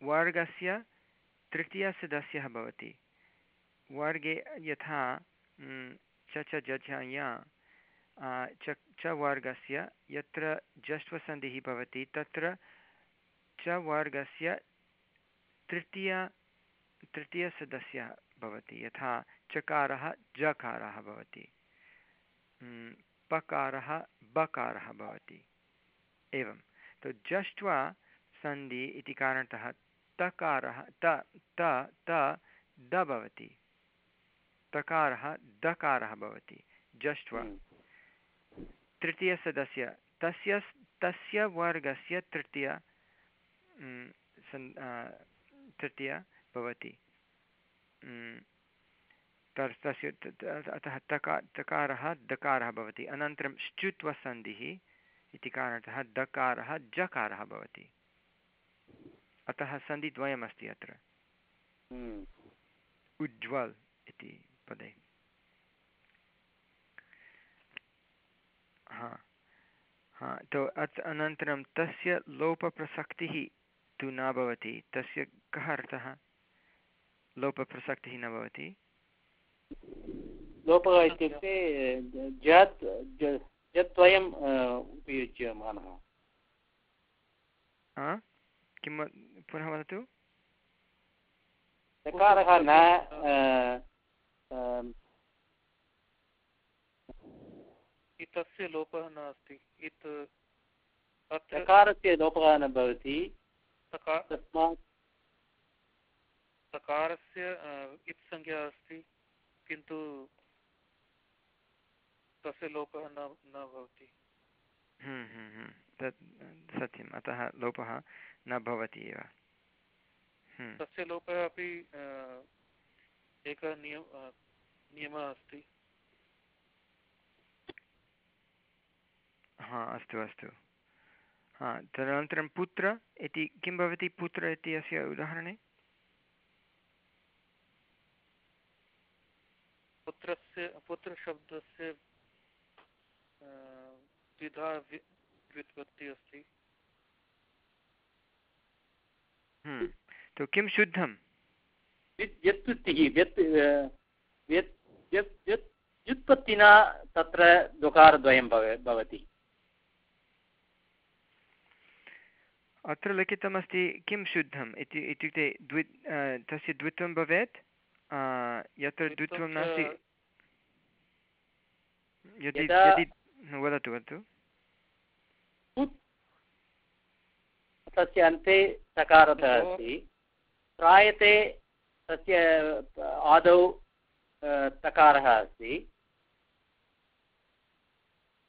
B: वर्गस्य तृतीयसदस्यः भवति। वर्गे यथा च च जझया च च वर्गस्य, यत्र जष्ट्वसन्धिः भवति, तत्र च वर्गस्य तृतीय, तृतीयसदस्यः भवति, यथा चकारः, जकारः भवति पकारः, बकारः भवति, एवं। तु जष्ट्वा सन्धि इति कारणतः तकारः, त त त, द भवति। तकारः दकारः भवति। जष्ट्वा। तृतीयसदस्य। तस्य तस्य वर्गस्य तृतीय तृतीय भवति। तस्य अतः तका तकारः दकारः भवति। अनन्तरं श्चुत्वसन्धिः इति कारणतः दकारः जकारः भवति। अतः सन्धिद्वयमस्ति अत्र। उज्ज्वल् इति। पदे हा हा तो अत् अनन्तरं तस्य लोपप्रसक्तिः तु न भवति। तस्य कः अर्थः? लोपप्रसक्तिः न भवति।
A: लोपः इत्युक्ते जत् जत्वयम् उपयुज्यमानः
B: किं पुनः वदतु।
A: चकारः न
E: इतस्य लोपः नास्ति। इत
A: लोपः न भवति।
E: सका
A: तस्मात्
E: सकारस्य इत् संज्ञा अस्ति किन्तु तस्य लोपः न न भवति।
B: हम्म, हम्म, हम्म, तत् सत्यम् अतः लोपः न भवति एव। हम्म,
E: तस्य लोपः अपि अ, एकः नियम नियमः अस्ति।
B: हा अस्तु अस्तु। हा तदनन्तरं पुत्र इति किं भवति पुत्र इति अस्य उदाहरणे?
E: पुत्रस्य पुत्रशब्दस्य द्विधा व्युत्पत्तिः अस्ति।
B: हम्म, तो किं शुद्धं
A: व्युत्पत्तिः व्यत् व्यत् व्यत् व्यत् व्युत्पत्तिना तत्र दुकारद्वयं भवति।
B: अत्र लिखितमस्ति किं शुद्धम् इति इत्युक्ते द्वि तस्य द्वित्वं भवेत्। यत्र द्वित्वं नास्ति यदि
A: यदि
B: वदतु वदतु।
A: तस्य अन्ते सकारतः अस्ति। प्रायते तस्य आदौ तकारः अस्ति।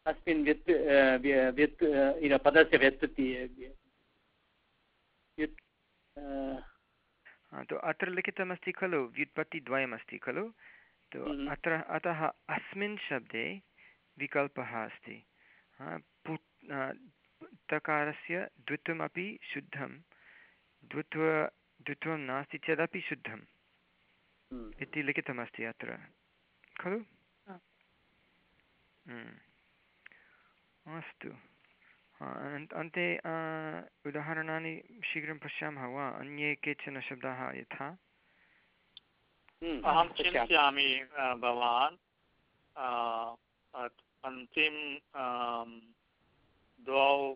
A: अस्मिन् व्यत् व्यत् पदस्य व्यत्पत्ति व्युत्
B: हा, तो अत्र लिखितमस्ति खलु व्युत्पत्तिद्वयमस्ति खलु। तो
A: Mhm.
B: अत्र अतः अस्मिन् शब्दे विकल्पः अस्ति। तकारस्य द्वित्वमपि शुद्धं। द्वित्व द्वित्वं नास्ति चेदपि शुद्धम्
A: हम्म।
B: इति लिखितमस्ति अत्र। खलु? हम्म। अस्तु। अन्ते उदाहरणानि शीघ्रं पश्यामः वा? अन्ये केचन शब्दाः यथा?
A: हम्म,
D: अहं चिन्तयामि भवान् अन्तिम द्वौ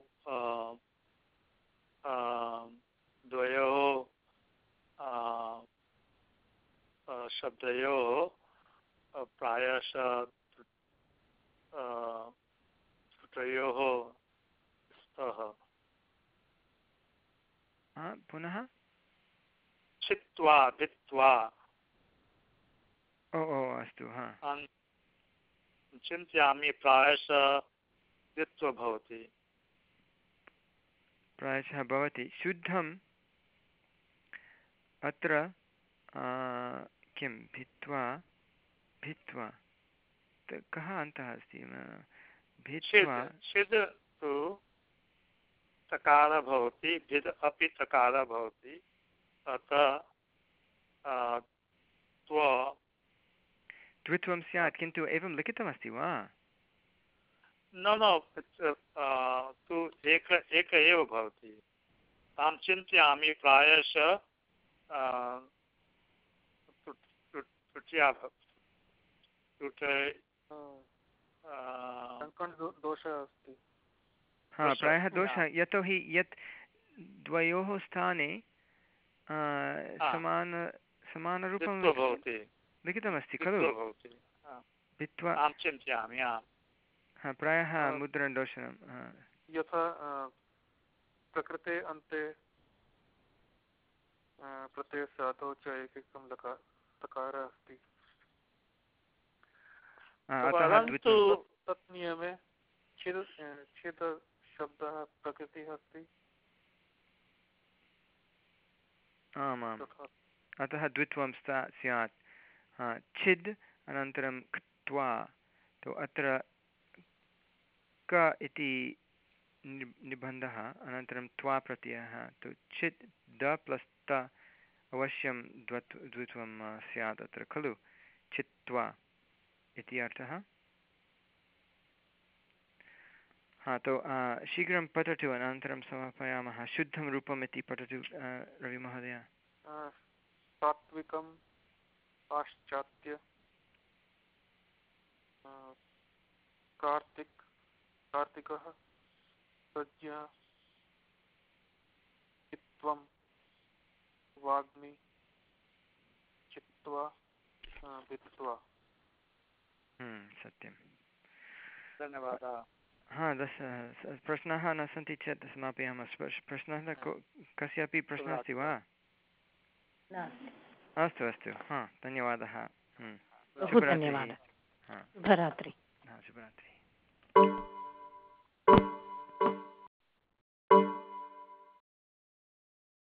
D: द्वयोः शब्दयोः प्रायशः त्रुटयोः स्तः।
B: पुनः?
D: छित्त्वा भित्त्वा।
B: ओ ओ अस्तु हा।
D: चिन्तयामि प्रायशः द्वित्व भवति।
B: प्रायशः भवति। शुद्धम् अत्र किं? भित्त्वा त- कः अन्तः अस्ति?
D: छिद् तु तकारः भवति भिद् अपि तकारः भवति। अतः त्व।
B: द्वित्वं स्यात् किन्तु एवं लिखितमस्ति वा?
D: न न तु एक एक एव भवति। अहं चिन्तयामि प्रायशः त्रुट्या
E: दोषः अस्ति।
B: हा प्रायः दोषः। यतोहि यत् द्वयोः स्थाने समान समानरूपं
D: भवति।
B: लिखितमस्ति खलु? भित्त्वा
D: अहं चिन्तयामि
B: हा। प्रायः हा।
E: यथा प्रकृते अन्ते च एकैकं लकार तकारः अस्ति
B: अतः
D: परन्तु
B: द्वित्वं
E: तत् नियमे छिद् अ, छिद् शब्दः प्रकृतिः अस्ति।
B: आमाम्। अतः द्वित्वं sta स्यात्। छिद् अनन्तरं क्त्वा तु अत्र क इति निबन्धः अनन्तरं त्वा प्रत्ययः तु छित् द प्लस् त अवश्यं द्वत् द्वित्वं स्यात् अत्र खलु? छित्त्वा इति अर्थः? हा तु अ, शीघ्रं पठतु अनन्तरं समापयामः। शुद्धं रूपम् इति पठतु रविमहोदय।
E: सात्विकं पाश्चात्य कार्तिक कार्तिकः प्रज्ञा चित्वं वाग्मी चित्वा वित्त्वा
B: हम्म, सत्यं
D: धन्यवादः।
B: हा दश प्रश्नाः न सन्ति चेत् समापयामः। प्रश्नः कस्यापि प्रश्नः अस्ति वा? अस्तु अस्तु। हा धन्यवादः। हम्म। शुभरात्रिः।
C: शुभरात्रि।
B: शुभरात्रिः।